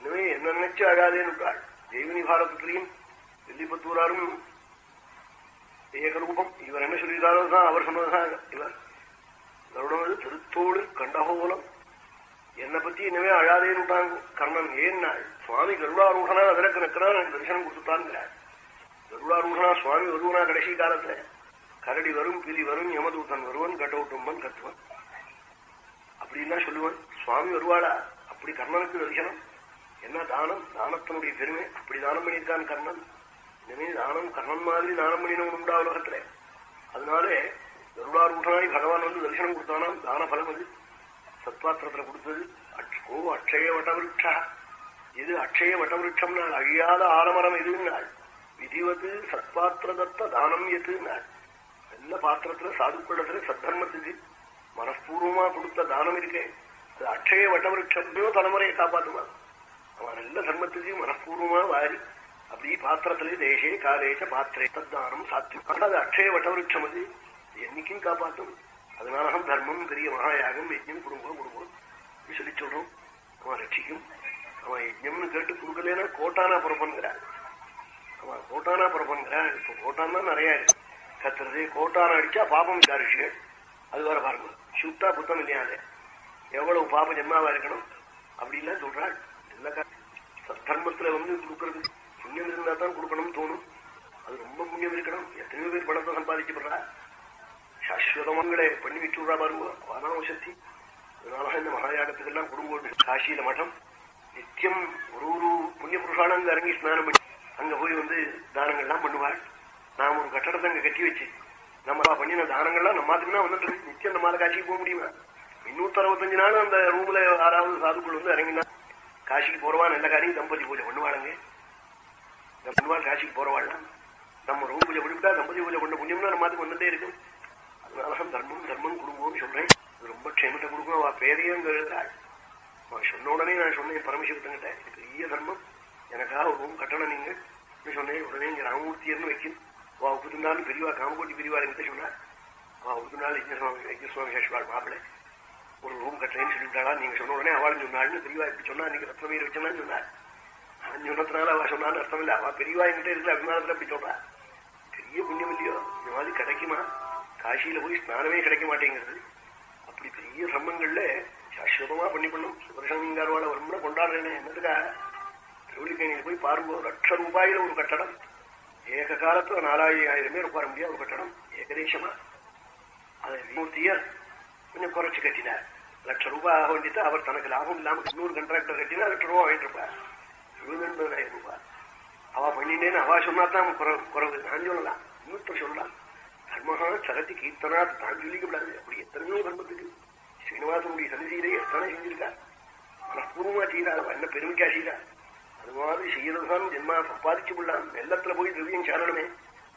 இனிமே என்ன நினைச்சு அழாதேன்னு விட்டாள் பாரபுத்திரியும் வெள்ளிப்பத்தூராரும் ஏகரூபம். இவர் என்ன சொல்லியிருக்காரோ தான் அவர் சொன்னதுதான் இவர். கருடனது திருத்தோடு கண்டகோலம். என்னை பத்தி இனிமே அழாதேன்னுட்டாங்க கர்ணன். ஏன்னா சுவாமி கருடாரூகனா அதற்கு நிற்கிறான் தரிசனம் கொடுத்துட்டான் கருடாரூகனா சுவாமி வருவனா கடைசி காலத்துல? கரடி வரும் பிலி வரும் யமதூதன் வருவன் கட்டவுட்டும்பன் கத்துவன் அப்படின்னா சொல்லுவன் சுவாமி வருவாளா? அப்படி கர்ணனுக்கு தரிசனம் என்ன தானம்? தானத்தினுடைய பெருமை. அப்படி தானம் பண்ணியிருக்கான் கர்ணன். இனிமே தானம் கர்ணன் மாதிரி தானம் பண்ணினவன் உண்டா உலகத்துல? அதனாலே கருடாரூடனாய் பகவான் வந்து தரிசனம் கொடுத்தானாம். தான பலம் அது. சத்வாத்திரத்துல கொடுத்தது. ஓ அக்ஷய வட்டவிருட்சா. இது அக்ஷய வட்டவிருட்சம்னா அழியாத ஆலமரம் எதுன்னாள் விதிவது சத்பாத்திரதத்த தானம் எதுன்னாள் நல்ல பாத்திரத்துல சாதுக்குள்ளத்துல சத்தர்மத்துக்கு மனப்பூர்வமா கொடுத்த தானம் இருக்கே. அது அக்ஷய வட்டவிருட்சத்தையோ தலைமுறையை காப்பாத்துமா? அவன் நல்ல தர்மத்துக்கு மனப்பூர்வமா வாரி. அப்படி பாத்திரத்திலே தேசே காலேச்ச பாத்திரே. தத்தானம் சாத்தியம். அது அக்ஷய வட்டவருட்சம் அது. என்னைக்கும் காப்பாற்றும் அதனாலதான் தர்மம் பெரிய மகாயாகம் யஜ்யம் குடும்பம் குடும்பம். சொல்லி சொல்றோம். அவன் ரட்சிக்கும். அவன் யஜ்யம்னு கேட்டு கொடுக்கலன்னா கோட்டானா புறப்பண்கிறான் அவன் கோட்டானா புறப்பண்கிறான் இப்ப கோட்டான் தான் நிறைய இருக்கு. கத்துறது கோட்டாரம் அடிச்சா பாபம் காரிஷிகள் அது வர பாருங்க. சுத்தா புத்தம் இல்லையாது எவ்வளவு பாப ஜென்மாவா இருக்கணும்? அப்படின்லாம் சொல்றாள். என்ன தர்மத்துல வந்து கொடுக்கறது. புண்ணியம் இருந்தா தான் கொடுக்கணும்னு தோணும். அது ரொம்ப புண்ணியம் இருக்கணும். எத்தனையோ பேர் பணத்தை சம்பாதிக்கப்படுறா. சாஸ்வதமங்களை பண்ணி விட்டுறா பாருங்க. வானாம சக்தி அதனால இந்த மகாயாகத்துக்கெல்லாம் கொடுங்கோடு காசியில மட்டம் நித்தியம் ஒரு ஒரு புண்ணிய புருஷானங்க இறங்கி ஸ்நானம் பண்ணி அங்க போய் வந்து தானங்கள்லாம் பண்ணுவாள். நான் ஒரு கட்டடத்தை அங்க கட்டி வச்சு நம்ம பண்ணின தானங்கள்லாம் நம்மாத்துக்குன்னா வந்துட்டு நிச்சயம் நம்மளால காசிக்கு போக முடியுமா? முன்னூத்தி அறுபத்தஞ்சு நாள் அந்த ரூம்ல ஆறாவது சாதுக்குள் வந்து இறங்கினா காசிக்கு போறவா? நல்ல காரியம். தம்பதி பூஜை பண்ணுவாளுங்க பண்ணுவாள் காசிக்கு போறவாள்லாம் நம்ம ரூம் பூஜை பண்ணிவிட்டா தம்பதி பூஜை பண்ண புண்ணியம்னா நம்மாத்துக்கு வந்துட்டே இருக்கும். அதனாலதான் தர்மம் தர்மம் குடும்பம்னு சொல்றேன். ரொம்ப க்ஷேமத்தை கொடுக்கும். அவ பேரையும் எழுதுறாள் அவன் சொன்ன உடனே நான் சொன்னேன் பரமசிவத்தங்கிட்ட பெரிய தர்மம். எனக்காக ஒரு ரூம் கட்டணம் நீங்க. சொன்னேன். உடனே இங்க ராமமூர்த்தியர்னு வைக்கணும் அவன் உப்புத்திருந்தாலும் பெரியவா காமகோட்டி பெரியவா என்கிட்ட சொன்னார் அவ உப்புத்திருந்தாலும் யஜ்ஞசுவாமி யஜ்ஞசுவாமி சேஷ்வாள் மாப்பிள்ளை ஒரு ரூம் கட்டுறேன்னு சொல்லிட்டாளா நீங்க சொன்ன உடனே அவளும் சொன்னாள்னு பெரியவா இப்படி சொன்னா நீங்க ரத்னமீர் வச்சோம்னா சொன்னார் அவன் சொன்னதுனால அவ சொன்னான்னு அர்த்தம் இல்லை. அவ பெரியவா என்கிட்ட இருக்கிற அபிமானத்துல அப்படி சொல்றா. பெரிய புண்ணியம் இல்லையோ? இந்த மாதிரி கிடைக்குமா? காசியில போய் ஸ்நானமே கிடைக்க மாட்டேங்கிறது. அப்படி பெரிய சம்பங்கள்ல சாஸ்வதமா பண்ணி பண்ணும் சுதர்சனங்காரவாட வரும்னா கொண்டாடுறேன். என்னதுக்கா? திருவள்ளிக்கணியில் போய் பாருங்க. லட்சம் ரூபாயில ஒரு கட்டடம். ஏக காலத்துல நாலாயிரம் பேர் உட்கார முடியாது ஒரு கட்டடம். ஏகதேசமா. அதை மூர்த்தியர் கொஞ்சம் குறைச்சு கட்டினார். லட்சம் ரூபாய் ஆக வேண்டியது அவர் தனக்கு லாபம் இல்லாம இன்னொரு கண்ட்ராக்டர் கட்டினா லட்சம் ரூபாய் வாங்கிட்டு இருப்பார் எழுபதாயிரம் ரூபாய். அவ பண்ணினேன்னு அவா சொன்னா தான் குறவு. நான் சொல்லலாம். இன்னொருத்தர் சொல்லலாம் தர்மஹா சகதி கீர்த்தனா தான் சொல்லிக்கப்படாது அப்படி எத்தனையோ தர்மத்துக்கு ஸ்ரீனிவாசனுடைய சன்னிதியிலே எத்தனை செஞ்சிருக்கா மனப்பூர்வமா செய்யறா என்ன பெருமைக்கா செய்யறா அது மாதிரி செய்யறதுதான் ஜென்மா சம்பாதிச்சு விடலாம் வெள்ளத்துல போய் திரவியம் சேரணுமே.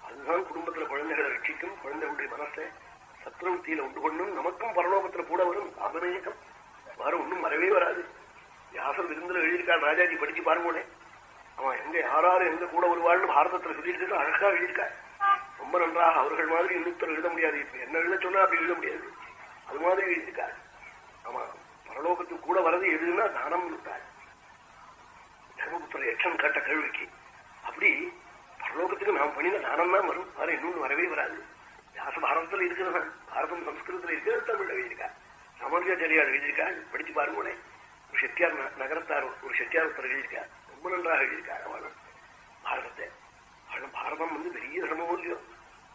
அதுதான் குடும்பத்துல குழந்தைகளை ரட்சிக்கும் குழந்தைகளுடைய மனசை சத்ரவத்தியில உண்டு கொண்டும் நமக்கும் பரலோகத்துல கூட வரும். அபநேகம் வேற ஒன்றும் வரவே வராது. வியாசம் விருந்துல எழுதியிருக்கான் ராஜாஜி படிச்சு பாருங்கோனே அவன் எங்க யாராரு எங்க கூட வருவாள்னு பாரதத்துல சொல்லியிருக்கிறது அழகா எழுதியிருக்கா ரொம்ப நன்றாக அவர்கள் மாதிரி இன்னொருத்தர் எழுத முடியாது. இப்ப என்ன எழுத சொன்னா அப்படி எழுத முடியாது. அது மாதிரி எழுதியிருக்காள் ஆமா பரலோகத்துக்கு கூட வரது எதுன்னா தானம் இருக்காள் சிவபுத்திர எச்சம் கேட்ட கேள்விக்கு அப்படி பரலோகத்துக்கு நாம் பண்ணின தானம் தான் வரும். வேற இன்னொன்று வரவே வராது. வியாச பாரதத்துல இருக்கிறதா பாரதம் சம்ஸ்கிருதத்துல இருக்கிறது தமிழ் எழுதியிருக்கா. ராமானுஜாச்சாரியார் எழுதியிருக்காள் படிச்சு பாருங்களேன் ஒரு செட்டியார் நகரத்தார் ஒரு செட்டியார் ஒருத்தர் எழுதியிருக்கா. ரொம்ப நன்றாக எழுதியிருக்கா அவளும் பாரதத்தை. அவளும் பாரதம் வந்து பெரிய சிரமமும் இல்லையோ?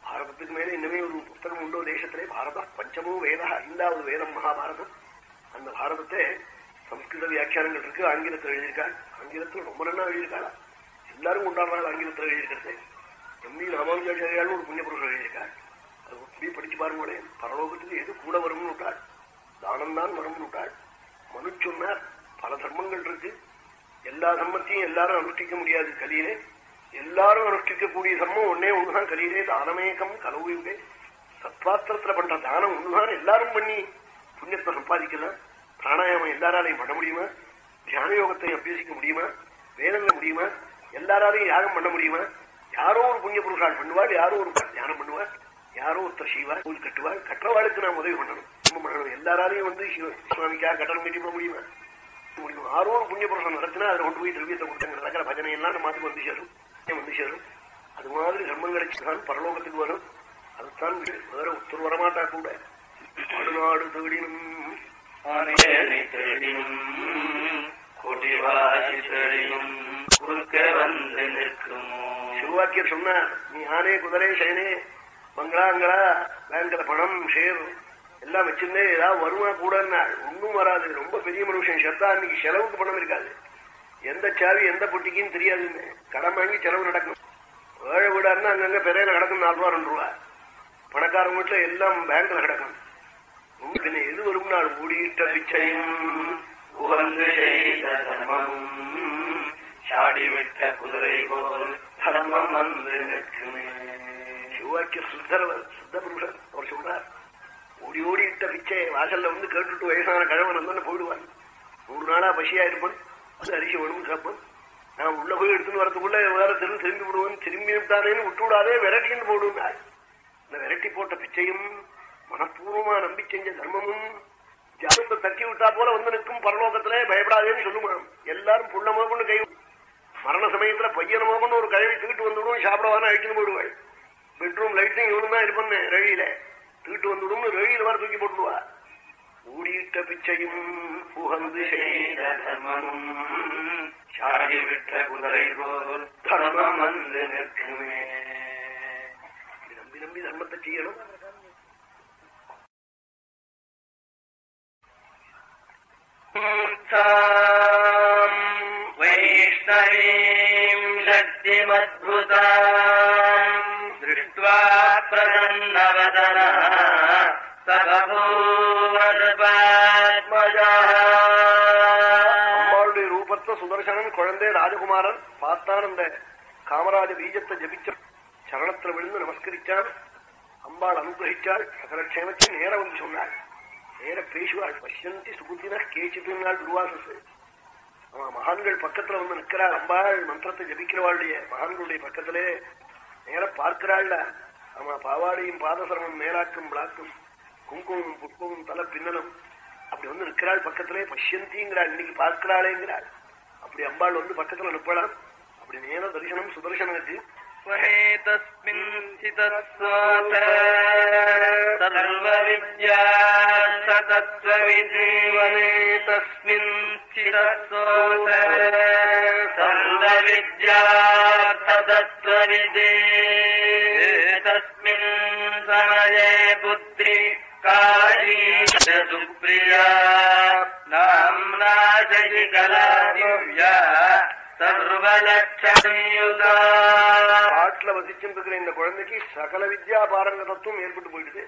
பாரதத்துக்கு மேல இன்னமே ஒரு புத்தகம் உண்டோ? தேசத்திலே பாரத பஞ்சமோ வேத ஐந்தாவது வேதம் மகாபாரதம். அந்த பாரதத்தை சம்ஸ்கிருத வியாக்கியானங்கள் இருக்கு ஆங்கிலத்தில் எழுதியிருக்காள் ஆங்கிலத்தில் ரொம்ப நல்லா எழுதியிருக்காளா எல்லாரும் கொண்டாடுறாள் ஆங்கிலத்தில் எழுதியிருக்கிறது. எம்பி ராமானுஜாச்சாரியாலும் ஒரு புண்ணிய புருஷன் எழுதியிருக்காள் அது அப்படியே படிச்சு பாருங்களே. பரலோகத்துக்கு எது கூட வரும்னு விட்டாள் தானம் தான் வரும்னு விட்டாள் மனு சொன்னார். பல தர்மங்கள் இருக்கு. எல்லா தர்மத்தையும் எல்லாரும் அனுஷ்டிக்க முடியாது கலியிலே. எல்லாரும் அனுஷ்டிக்கக்கூடிய தர்மம் ஒன்னே ஒண்ணுதான் கலியிலே. தானமேகம் கலவுயுகே சத்வாஸ்திரத்துல பண்ற தானம் ஒண்ணுதான். எல்லாரும் பண்ணி புண்ணியத்தை சம்பாதிக்கலாம். பிராணாயாமம் எல்லாராலையும் பண்ண முடியுமா? தியான யோகத்தை அபியசிக்க முடியுமா? வேதங்க முடியுமா? எல்லாராலையும் யாகம் பண்ண முடியுமா? யாரோ ஒரு புண்ணிய புருஷால் பண்ணுவாள் யாரோ ஒரு தியானம் பண்ணுவாள் யாரோ ஒருத்தர் செய்வாள் கோயில் கட்டுவாள் கட்டுறவாளுக்கு நாம் உதவி பண்ணணும். பண்ணணும். எல்லாராலையும் வந்து சுவாமிக்காக கட்டணம் கட்டி போக முடியுமா? முடியும்? யாரோ ஒரு புண்ணிய புருஷன் நடத்தினா அதை கொண்டு போய் திரவியத்தை கொடுத்தாங்க நடக்கிற பஜனை எல்லாம் நம்ம அதுக்கு வந்து சேரும். வந்து சேரும். அது மாதிரி தர்மம் தான் பரலோகத்துக்கு வரும். அதுதான் வேற ஒருத்தர் வரமாட்டா கூட. நாடு தேடினும் ஆனேனி தேடினும் கொடிவாசி குறுக்க வந்து நிற்குமோ? நீ ஆனே குதிரை சேனே பங்களாங்களா பேங்க்ல பணம் ஷேர் எல்லாம் வச்சிருந்தே ஏதாவது வருமா கூடன்னா ஒன்னும் வராது. ரொம்ப பெரிய மனுஷன். செத்தா அன்னைக்கு செலவுக்கு பணம் இருக்காது. எந்த சாவி எந்த பொட்டிக்குன்னு தெரியாதுன்னு. கடன் வாங்கி செலவு நடக்கும். ஏழை வீடா இருந்தா அங்கங்க பெரையில கிடக்கும் நாலு ரூபா ரெண்டு ரூபா. பணக்காரங்க வீட்டுல எல்லாம் பேங்க்ல கிடக்கும். உங்க எது வரும் நாள் மூடியிட்ட பிச்சையும் உகந்து செய்த தர்மமும் சாடிவிட்ட குதிரை போல் தர்மம் வந்து நிற்குமே. சிவாக்கிய சுத்தரவர் சுத்த புருஷன் அவர் சொல்றார் ஓடி ஓடி இட்ட பிச்சை வாசல்ல வந்து கேட்டுட்டு வயசான கழவன் வந்தோன்னு போயிடுவான். நூறு நாளா பசியா இருப்பான் அது அரிசி ஒழுங்கு சாப்பான் நான் உள்ள போய் எடுத்துன்னு வரதுக்குள்ள வேற தெரு திரும்பி விடுவேன். திரும்பி விட்டானேன்னு விட்டு விடாதே விரட்டின்னு போடுவேன் இந்த விரட்டி போட்ட பிச்சையும் மனப்பூர்வமா நம்பி செஞ்ச தர்மமும். ஜாபத்தை தட்டி விட்டா போல வந்து நிற்கும் பரலோகத்திலே பயப்படாதேன்னு சொல்லுமாம் எல்லாரும் புள்ள மோகன்னு கை மரண சமயத்துல பையன மோகன்னு ஒரு கழுவி தூக்கிட்டு வந்துடும் சாப்பிடவான அழிச்சுன்னு போடுவாள் பெட்ரூம் லைட்டும் இவனு தான் இருப்பேன் ரழியில தூக்கிட்டு வந்துடும் ரழியில வர தூக்கி போட்டுடுவா. ஊடியிட்ட பிச்சையும் புகழ்ந்து செய்த தர்மமும். விட்ட குதிரை போல் தர்மம் வந்து நிற்குமே. நம்பி நம்பி தர்மத்தை செய்யணும். वैष्णवीम् शक्तिमद्भुताम् രൂപത്തെ സുദർശനൻ കുഴന്റെ രാജകുമാരൻ പാത്താനന്ദ കാമരാജ ബീജത്തെ ജപിച്ച ശരണത്തിൽ വിഴുന്ന് നമസ്കരിച്ചാൽ അമ്പാൾ അനുഗ്രഹിച്ചാൽ സകലക്ഷേമത്തെ നേരെ വന്നു ചൊന്നാൽ. நேர பேசுவாள் பஷ்யந்தி சுகுத்தின கேச்சிட்டுனால் துர்வாசஸ் அவன் மகான்கள் பக்கத்துல வந்து நிற்கிறாள் அம்பாள் மந்திரத்தை ஜபிக்கிறவாளுடைய மகான்களுடைய பக்கத்திலே நேர பார்க்கிறாள்ல. அவன் பாவாடையும் பாதசரமும் மேலாக்கும் பிளாக்கும் குங்குமம் புட்பமும் தலை பின்னலும். அப்படி வந்து நிற்கிறாள் பக்கத்திலே. பஷ்யந்திங்கிறாள் இன்னைக்கு பார்க்கிறாளேங்கிறாள். அப்படி அம்பாள் வந்து பக்கத்துல நிற்பலாம் அப்படி நேர தரிசனம் சுதர்சனனுக்கு त्वमेतस्मिन् स्थितस्वाथ सर्वविद्या सतत्त्वविजीवने तस्मिन् स्थितस्वाथ सर्वविद्या सतत्त्वविदे तस्मिन् समये पुत्रि काली च सुप्रिया नाम्ना शशिकला दिव्या सर्वलक्षणयुता காட்டுல வசிச்சுட்டு இந்த குழந்தைக்கு சகல வித்யா பாரங்க தத்துவம் ஏற்பட்டு போயிடுது.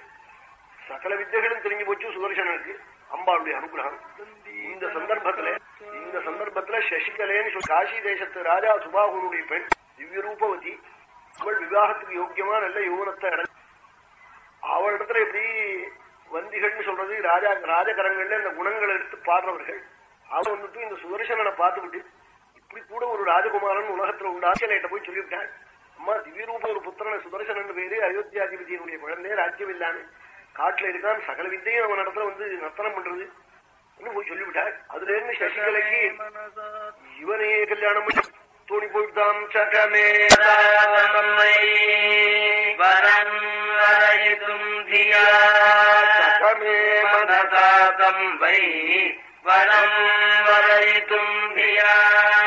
சகல வித்தைகளும் தெரிஞ்சு போச்சு சுதர்சனனுக்கு. அம்பாளுடைய அனுகிரகம். இந்த சந்தர்ப்பத்துல இந்த சந்தர்ப்பத்துல சசிகலேன்னு காசி தேசத்து ராஜா சுபாகுனுடைய பெண் திவ்ய ரூபவதி அவள் விவாகத்துக்கு யோக்கியமா நல்ல யோகனத்தை அடை அவளிடத்துல எப்படி வந்திகள்னு சொல்றது ராஜா ராஜகரங்கள்ல இந்த குணங்களை எடுத்து பாடுறவர்கள் அவன் வந்துட்டு இந்த சுதர்சனனை பார்த்துக்கிட்டு இப்படி கூட ஒரு ராஜகுமாரன் உலகத்துல உண்டாசிலேட்ட போய் சொல்லிவிட்டான் அம்மா திவ்யரூப ஒரு புத்திரன சுதர்சனன் பேரு. அயோத்தியாதிபதியினுடைய குழந்தை ராஜ்யம் இல்லாம. காட்டுல இருக்கான் சகல வித்தையும் அவன் இடத்துல வந்து நர்த்தனம் பண்றது. போய் சொல்லிவிட்டாள் அதுல இருந்து சசிகலைக்கு இவனையே கல்யாணம் பண்ணி தோணி போயிட்டான். சகமேதமை வரம் சகமே வரம் வரை தும்பியா.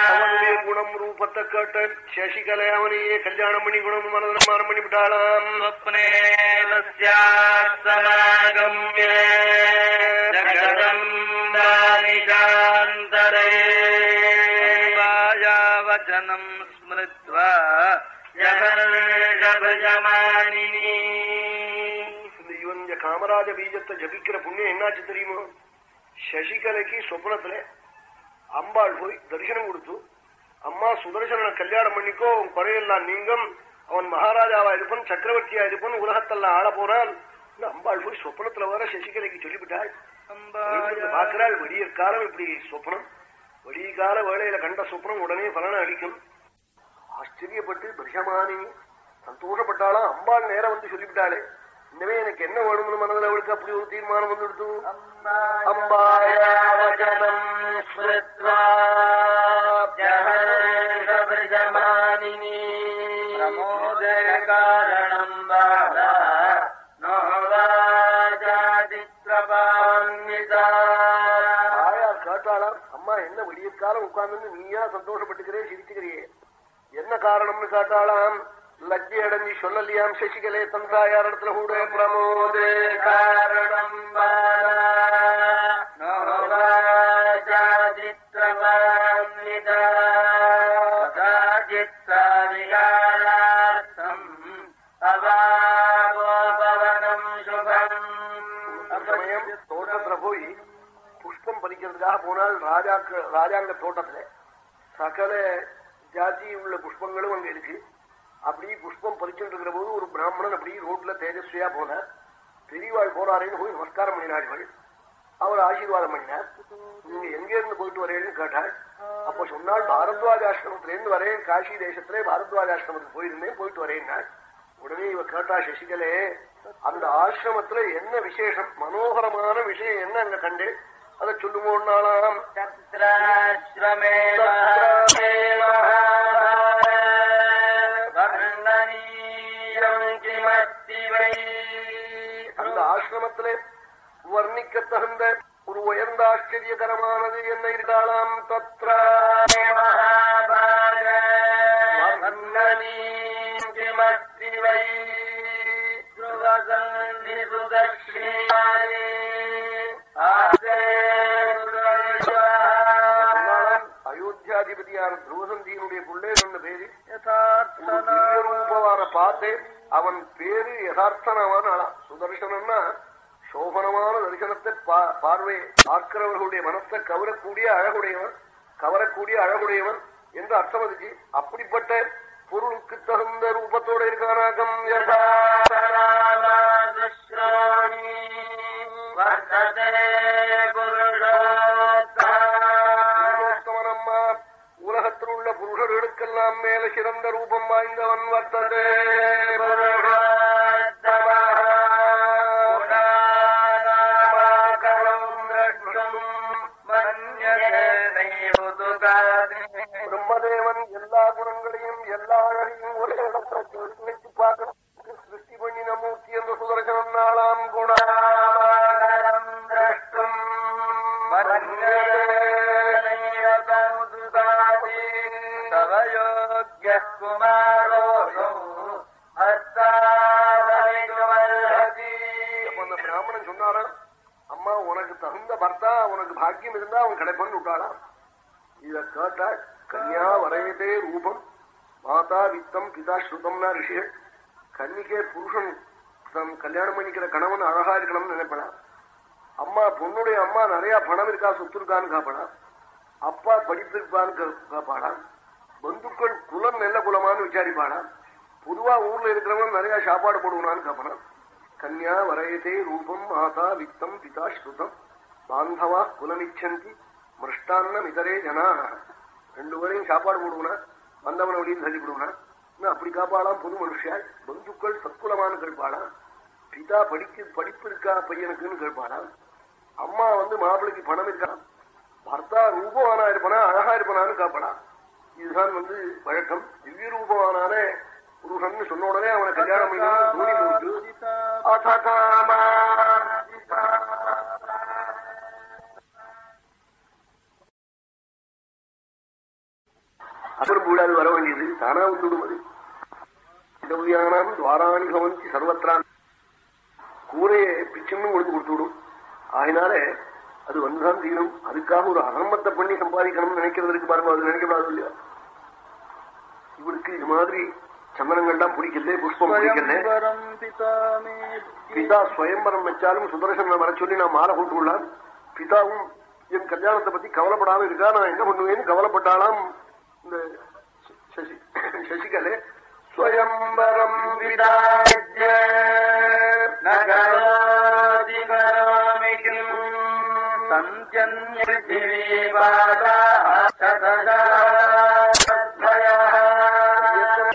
அவனுடைய குணம் ரூபத்தை கேட்ட சசிகலை அவனையே கல்யாணம் பண்ணி குணம் மனதனம் பண்ணி விட்டாளாம் ஜனம் ஸ்மிருத்வா. இந்த இவன் இந்த காமராஜ பீஜத்தை ஜபிக்கிற புண்ணியம் என்னாச்சு தெரியுமோ? சசிகலைக்கு சொப்னத்துல அம்பாள் போய் தரிசனம் கொடுத்து அம்மா சுதர்சன கல்யாணம் பண்ணிக்கோ உன் குறையெல்லாம் நீங்கும் அவன் மகாராஜாவா இருப்பான் சக்கரவர்த்தியா இருப்பான் உலகத்தெல்லாம் ஆள போறான். அம்பாள் போய் சொப்னத்துல வர சசிகலைக்கு சொல்லிவிட்டாள். பார்க்கிறாள் விடிய காலம் இப்படி சொப்னம் விடிய கால வேளையில கண்ட சொப்னம் உடனே பலனை அளிக்கும். ஆச்சரியப்பட்டு பிரஷமானி சந்தோஷப்பட்டாலும் அம்பாள் நேரம் வந்து சொல்லிவிட்டாளே. இனிமே எனக்கு என்ன வேணும்னு மனதில்? அவளுக்கு அப்படி ஒரு தீர்மானம் வந்து எடுத்து அம்பாயாவஜனம் அம்மா என்ன விடிய காலம் உட்கார்ந்து நீயா சந்தோஷப்பட்டுக்கிறே சிரிச்சுக்கிறியே? என்ன காரணம்னு காட்டாளாம்? லஜ்ஜி அடைஞ்சி சொல்லலையாம் சசிகலே தந்தாயார் இடத்துல கூட பிரமோதே காரணம் தோட்டத்துல போய் புஷ்பம் பறிக்கிறதுக்காக போனால் ராஜாக்கு ராஜாங்க தோட்டத்துல சகல ஜாதி உள்ள புஷ்பங்களும் அங்க இருக்கு. அப்படி புஷ்பம் பறிச்சுட்டு இருக்கிற போது ஒரு பிராமணன் அப்படி ரோட்ல தேஜஸ்வியா போனார் பெரியவாள் போறாரேன்னு போய் நமஸ்காரம் பண்ணினார்கள் அவர் ஆசீர்வாதம் பண்ணினார். நீங்க எங்க இருந்து போயிட்டு வரேன்னு கேட்டாள். அப்ப சொன்னால் பாரத்வாஜ ஆசிரமத்திலேருந்து வரேன் காசி தேசத்திலே பாரத்வாஜ ஆசிரமத்துக்கு போயிருந்தேன் போயிட்டு வரேன்னாள். உடனே இவ கேட்டா சசிகலே அந்த ஆசிரமத்துல என்ன விசேஷம்? மனோகரமான விஷயம் என்ன அங்க கண்டு? அதை சொல்லுமோன்னாலாம் ஆசிரமத்திலே வர்ணிக்க தகுந்த ஒரு உயர்ந்த ஆச்சரியகரமானது என்ன இருந்தாலாம் தத்ரா அயோத்தியாதிபதியான துருவசந்தியினுடைய பிள்ளை ரெண்டு பேரு பார்த்தேன் அவன் பேரு யதார்த்தனமான சுதர்சனம்னா சோபனமான தரிசனத்தை பார்வை பார்க்கிறவர்களுடைய மனசை கவரக்கூடிய அழகுடையவன் கவரக்கூடிய அழகுடையவன் என்று அர்த்தம் அதுக்கு. அப்படிப்பட்ட பொருளுக்கு தகுந்த ரூபத்தோட இருக்கானாகம் உலகத்தில் உள்ள புருஷர்களுக்கெல்லாம் மேல சிறந்த ரூபம் வாய்ந்தவன் வர்த்ததே. கணவன் அழகா இருக்கணும்னு நினைப்படா அம்மா பொண்ணுடைய அம்மா நிறைய பணம் இருக்கா சொத்து இருக்கான்னு காப்படா அப்பா படித்திருப்பான்னு இருப்பான்னு காப்பாடா பந்துக்கள் குலம் நல்ல குலமான்னு விசாரிப்பாடா பொதுவா ஊர்ல இருக்கிறவன் நிறைய சாப்பாடு போடுவான்னு காப்படா கன்யா வரையதே ரூபம் மாதா வித்தம் பிதா ஸ்ருதம். பாந்தவா குலமிச்சந்தி மிருஷ்டான்னம் இதரே ஜனா. ரெண்டு பேரையும் சாப்பாடு போடுவனா? வந்தவன வழியில் தள்ளி அப்படி காப்பாளாம் பொது மனுஷியா பந்துக்கள் சத்குலமானு கேட்பாளா? பிதா படிக்க படிப்பு இருக்கா பையனுக்குன்னு கேட்பாளா அம்மா வந்து மாப்பிளைக்கு பணம் இருக்கா? பர்த்தா ரூபவானா இருப்பனா? அழகா இருப்பனான்னு காப்படா இதுதான் வந்து வழக்கம். திவ்ய ரூபவானானே புருஷன் சொன்ன உடனே அவனை கல்யாணம் அப்புறம் கூடாது வர வேண்டியது. தானா வந்துடுவது இடவியானாம் துவாராணி கவனிச்சு சர்வத்ரான் கூரையை பிச்சுன்னு ஒழுங்கு கொடுத்துவிடும் ஆகினால அது வந்துதான் தீரும். அதுக்காக ஒரு அகர்மத்தை பண்ணி சம்பாதிக்கணும்னு நினைக்கிறதுக்கு பாருங்க அது நினைக்கப்படாது இல்லையா? இவருக்கு இது மாதிரி சந்தனங்கள்லாம் பிடிக்கல புஷ்பம் பிடிக்கல. பிதா சுயம்பரம் வச்சாலும் சுதர்சன வர சொல்லி நான் மாலை போட்டு விடலாம். பிதாவும் என் கல்யாணத்தை பத்தி கவலைப்படாம இருக்கா? நான் என்ன பண்ணுவேன்னு கவலைப்பட்டாலாம் இந்த சசி சசிகலை. ஸ்வயம்பரம் விதாஜ்ய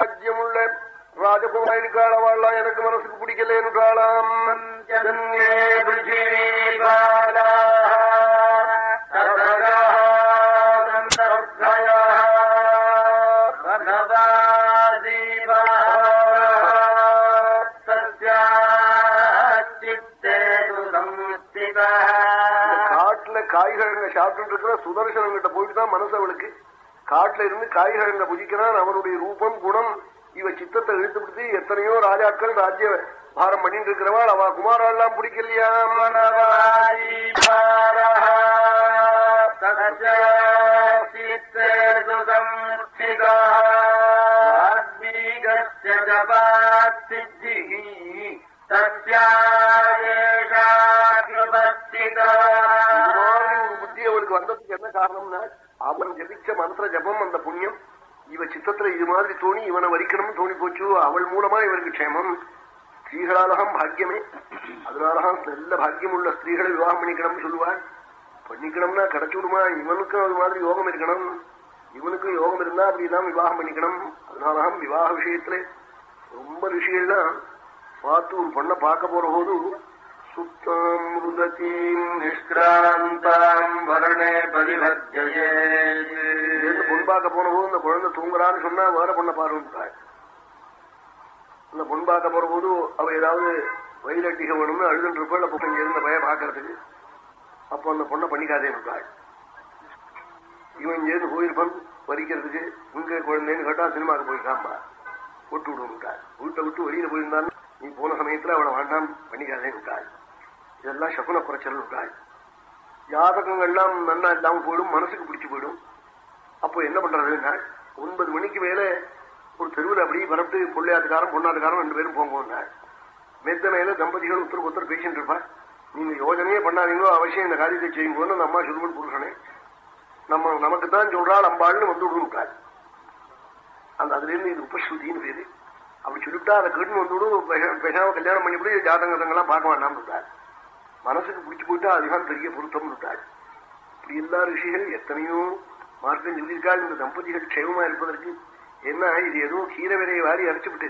ராஜ்யமுள்ள ராஜகுமார இருக்காளவாள்லாம் எனக்கு மனசுக்கு பிடிக்கலேன்றாளாம் காட்டுல இருக்கிற சுதர்சனம் கிட்ட போயிட்டு தான் மனசு அவளுக்கு. காட்டுல இருந்து காய்கறிகளை புஜிக்கிறான். அவனுடைய ரூபம் குணம் இவ சித்தத்தை இழுத்து பிடித்து எத்தனையோ ராஜாக்கள் ராஜ்ய பாரம் பண்ணிட்டு இருக்கிறவாள். அவ குமாரெல்லாம் பிடிக்கலையா? இது மாதிரி ஒரு புத்தி என்ன காரணம்னா அவன் ஜபிச்ச மந்திர ஜபம் அந்த புண்ணியம் இவ சித்தத்துல இது மாதிரி தோணி இவனை வரிக்கணும்னு தோணி போச்சு அவள் மூலமா இவருக்கு க்ஷேமம். ஸ்திரீகளாலகம் பாக்கியமே. அதனாலதான் நல்ல பாக்கியம் உள்ள ஸ்திரீகளை விவாகம் பண்ணிக்கணும்னு சொல்லுவாள். பண்ணிக்கணும்னா கிடைச்சுடுமா? இவனுக்கும் அது மாதிரி யோகம் இருக்கணும். இவனுக்கும் யோகம் இருந்தா அப்படிதான் விவாகம் பண்ணிக்கணும். அதனாலதான் விவாக விஷயத்துல ரொம்ப ரிஷிகள்லாம் பார்த்து ஒரு பொண்ணை பார்க்க போற போது சுத்தம் நிஷ்கிராந்தாம் வரணே பரிவர்ஜயே பொன் போன போது இந்த குழந்தை தூங்குறான்னு சொன்னா வேற பொண்ணை பாருன்றாள் இந்த பொன்பாக்க போறபோது போற போது அவ ஏதாவது வயிறட்டிக வேணும்னு அழுதுட்டு இருப்பாள் அப்போ இங்க இருந்த பய பாக்குறதுக்கு அப்போ அந்த பொண்ணை பண்ணிக்காதேன்னுட்டாள் இவன் இங்கேருந்து போயிருப்பான் பறிக்கிறதுக்கு இங்க குழந்தைன்னு கேட்டா சினிமாவுக்கு போயிருக்காம்பா விட்டு விடுவிட்டாள் வீட்டை விட்டு வெளியில போயிருந்தான் நீ போன சமயத்துல அவளை வேண்டாம் பண்ணிக்காதேன்னுட்டாள் இதெல்லாம் சகுன குறைச்சல் விட்டாள் ஜாதகங்கள்லாம் நன்னா இல்லாம போயிடும் மனசுக்கு பிடிச்சு போயிடும். அப்போ என்ன பண்றதுன்னா ஒன்பது மணிக்கு மேல ஒரு தெருவில் அப்படி வரட்டு பொள்ளையாத்துக்காரன் பொண்ணாத்துக்காரன் ரெண்டு பேரும் போங்க மெத்த மேல தம்பதிகள் ஒருத்தருக்கு ஒருத்தர் பேசிட்டு இருப்பா நீங்க யோஜனையே பண்ணாதீங்களோ அவசியம் இந்த காரியத்தை செய்யுங்கன்னு அந்த அம்மா சொல்லுவன் புருஷனே நம்ம நமக்கு தான் சொல்றாள் அம்பாள்னு வந்து விடுவிட்டாள் அந்த அதுல இருந்து இது உபஸ்ருதின்னு பேரு. அப்படி சொல்லிவிட்டா அதை கேட்டு வந்து விடும் பேசாம கல்யாணம் பண்ணிவிட்டு ஜாதகங்கள்லாம் பார்க்க வேண்டாம் விட்டாள் மனசுக்கு பிடிச்சு போயிட்டா அதுதான் பெரிய பொருத்தம் விட்டாள் இப்படி எல்லா ரிஷிகள் எத்தனையோ மார்க்கம் சொல்லியிருக்காள் இந்த தம்பதிகள் க்ஷேமமா இருப்பதற்கு என்ன இது ஏதோ கீரை விலையை வாரி அரைச்சுவிட்டு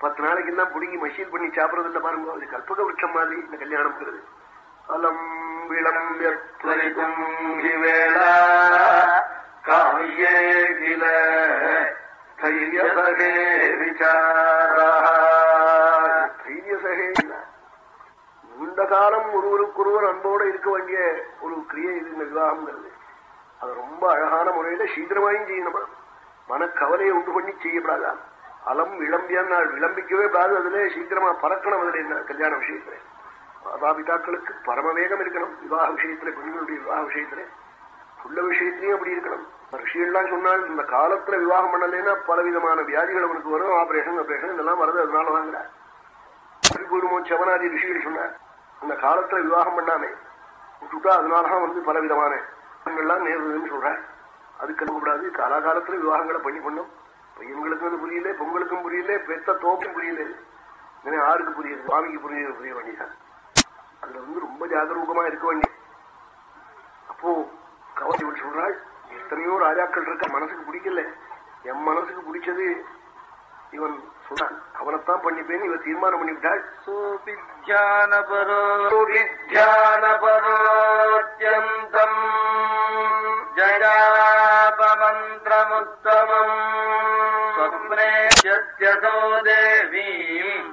பத்து நாளைக்கு எல்லாம் பிடுங்கி மஷீல் பண்ணி சாப்பிடறது இல்ல பாருங்க. அது கல்பக விருட்சம் மாதிரி இந்த கல்யாணம்ங்கிறது அலம் விளம்பியம் வேளா? காவியே கில விசாரா. நீண்ட காலம் ஒருவருக்கொருவர் அன்போட இருக்க வேண்டிய ஒரு கிரியை இது நிர்வாகம்ங்கிறது. விவாகம்ங்கிறது அது ரொம்ப அழகான முறையில சீக்கிரமாயும் செய்யணுமா. மனக்கவலையை உண்டு பண்ணி செய்யப்படாதான் அலம் விளம்பியான் நான் விளம்பிக்கவே கூடாது. அதுல சீக்கிரமா பறக்கணும் அதுல என்ன கல்யாண விஷயத்துல. மாதாபிதாக்களுக்கு பிதாக்களுக்கு பரமவேகம் இருக்கணும். விவாக விஷயத்துல பெண்களுடைய விவாக விஷயத்துல. உள்ள விஷயத்திலையும் அப்படி இருக்கணும். ரிஷியெல்லாம் சொன்னால் இந்த காலத்துல விவாகம் பண்ணலைன்னா பலவிதமான வியாதிகள் அவனுக்கு வரும். ஆபரேஷன் ஆபரேஷன் இதெல்லாம் வருது அதனால வாங்குறார் போடுமோ செவனாதி ரிஷிகள் சொன்னார் அந்த காலத்துல விவாகம் பண்ணாமே விட்டுட்டா அதனாலதான் வந்து பலவிதமான எல்லாம் நேருதுன்னு சொல்ற. அதுக்கு கூடாது காலாகாலத்துல விவாகங்களை பண்ணி பண்ணும் பையன்களுக்கும் அது புரியல பொங்கலுக்கும் புரியல பெத்த தோப்பும் புரியல. இனிமே ஆருக்கு புரியுது சுவாமிக்கு புரிய புரிய வேண்டியதான் அதுல வந்து ரொம்ப ஜாகரூகமா இருக்க வேண்டிய. அப்போ கவலை இவள் சொல்றாள் எத்தனையோ ராஜாக்கள் இருக்க மனசுக்கு பிடிக்கல. என் மனசுக்கு பிடிச்சது இவன் சொன்னான். அவனைத்தான் பண்ணிப்பேன்னு இவன் தீர்மானம் பண்ணிவிட்டாள். சோபிஜானபரோ சோபிஜானபரோத்யந்தம் ஜயாபமந்திரமுத்தமம் ஸ்வப்னே சத்யசோ தேவீம்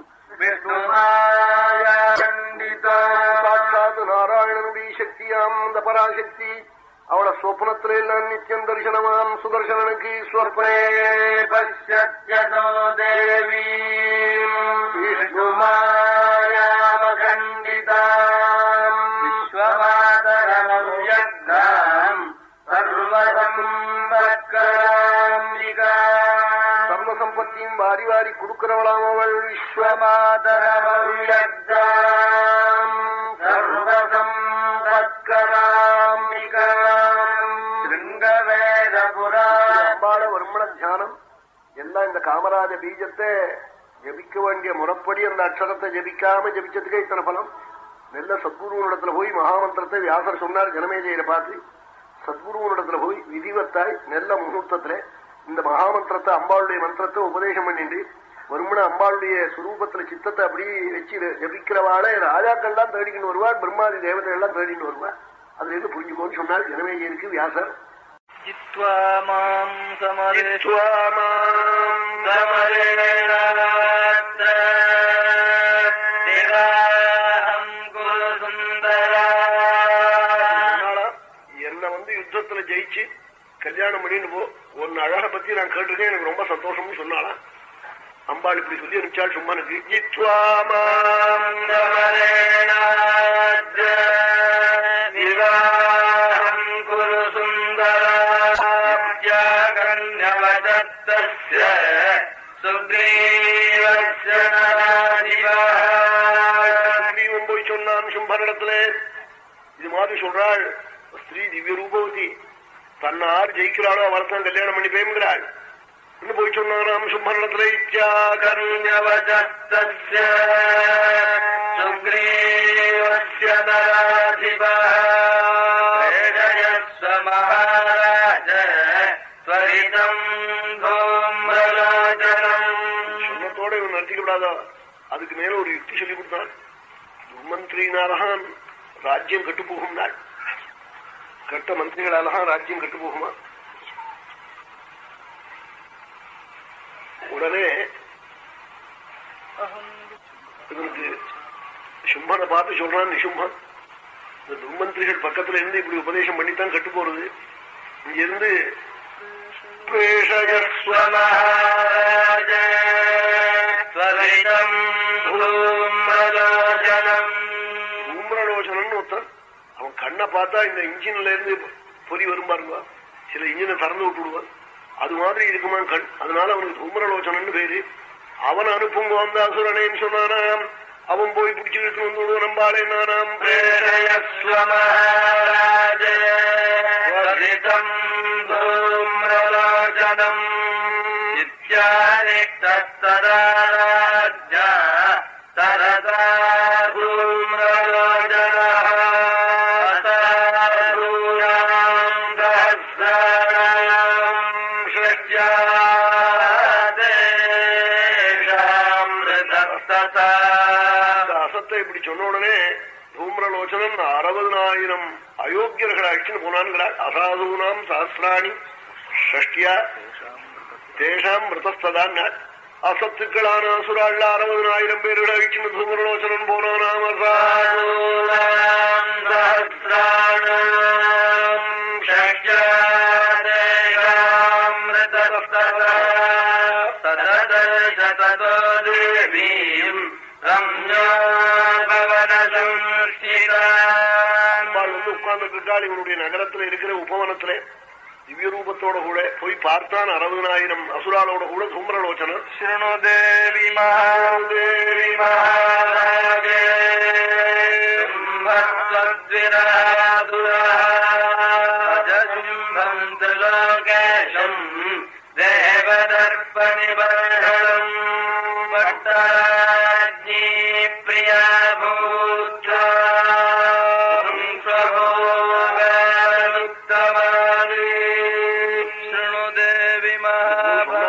விஷ்ணுமாயாண்டிதா சாட்சாத் நாராயணனுடைய சக்தியாம் அந்த பராசக்தி அவளை சொப்னத்துல எல்லாம் நித்தியம் தரிசனமாம். சுதர்சனனுக்கு விஷ்ணுமாயாமகண்டிதாம். விஸ்வமாதரமவ்யக்தாம் சர்வசம்பத்கராம்பிகா சர்வ சம்பத்தியும் வாரி வாரி கொடுக்கிறவளாம் அவள் விஸ்வ விஸ்வமாதரமவ்யக்தாம் சர்வசம்பத்கராம்பிகாம் எல்லாம் இந்த காமராஜ பீஜத்தை ஜபிக்க வேண்டிய முறப்படி அந்த அக்ஷரத்தை ஜபிக்காம ஜபிச்சதுக்கே இத்தனை பலம்? நல்ல சத்குருவனிடத்துல போய் மகாமந்திரத்தை வியாசர் சொன்னார் ஜனமேஜையில பார்த்து. சத்குருவனிடத்துல போய் விதிவத்தாய் நல்ல முகூர்த்தத்துல இந்த மகாமந்திரத்தை அம்பாளுடைய மந்திரத்தை உபதேசம் பண்ணிட்டு வருமன அம்பாளுடைய சுரூபத்துல சித்தத்தை அப்படி வச்சு ஜபிக்கிறவாளை ராஜாக்கள் தான் தேடிக்கிட்டு வருவார் பிரம்மாதி தேவதை எல்லாம் தேடிட்டு வருவார். அதுல இருந்து புரிஞ்சுக்கோன்னு சொன்னார் ஜனமேஜையருக்கு வியாசர். जित्वा माम् समरे நிராகம் குரு சுந்தரா கும்பகோணத்துல ஜெயிச்சு கல்யாணம் பண்ணிட்டு போ உன் அழக பத்தி நான் கேட்டிருக்கேன் எனக்கு ரொம்ப சந்தோஷம்னு சொன்னாலாம் அம்பாள் இப்படி சொல்லி அனுப்பிச்சாள் சும்மனுக்கு விவாகம் ஸ்ரீவன் போய் சொன்னான் சும்பனிடத்துல இது மாதிரி சொல்றாள் ஸ்ரீ திவ்ய ரூபவதி தன்னை ஆறு ஜெயிக்கிறாளோ அவர்தான் கல்யாணம் பண்ணி பேமுகிறாள் இன்னும் போய் சொன்னானாம் சும்பனிடத்துல கர்ணவதத்தஸ்ய சுக்ரீவஸ்ய துர்மந்திரினாலதான் ராஜ்யம் கெட்டு போகும் நாள் கெட்ட மந்திரிகளாலதான் ராஜ்யம் கெட்டு போகுமா உடனே இவனுக்கு சும்மனை பார்த்து சொல்றான் நிசும்மன் இந்த துர்மந்திரிகள் பக்கத்துல இருந்து இப்படி உபதேசம் பண்ணித்தான் கெட்டு போறது இங்க இருந்து கண்ணை பார்த்தா இந்த இன்ஜின்ல இருந்து பொறி வரும் சில இன்ஜினை திறந்து விட்டு அது மாதிரி இருக்குமா கண்? அதனால அவனுக்கு உமரலோச்சனன்னு பேரு. அவன் அனுப்புங்க வந்த அசுரனேன்னு சொன்னானாம். அவன் போய் பிடிச்சு இழுத்து வந்து நம்பாளே நானாம். பிரேரயஸ்வமராஜனம் தரதா அறுபதனாயிரம் அயோக்கியர்கள் அழிச்சுன்னு போனான்கிறார். அசாதூனாம் சாஸ்திராணி ஷஷ்டியா தேஷாம் மிருதஸ்ததான் அசத்துக்களான அசுராள் அறுபதனாயிரம் பேர்கள் அழிச்சுன்னு தூம்ரலோச்சனன் போனானாம் அசாது ஷஷ்டியா என்றால் நகரத்துல இருக்கிற உபவனத்துல திவ்ய ரூபத்தோட கூட போய் பார்த்தான் அறுபதனாயிரம் அசுராலோட கூட சுமரலோச்சனம் சிறுநோதேவி மகாதேவி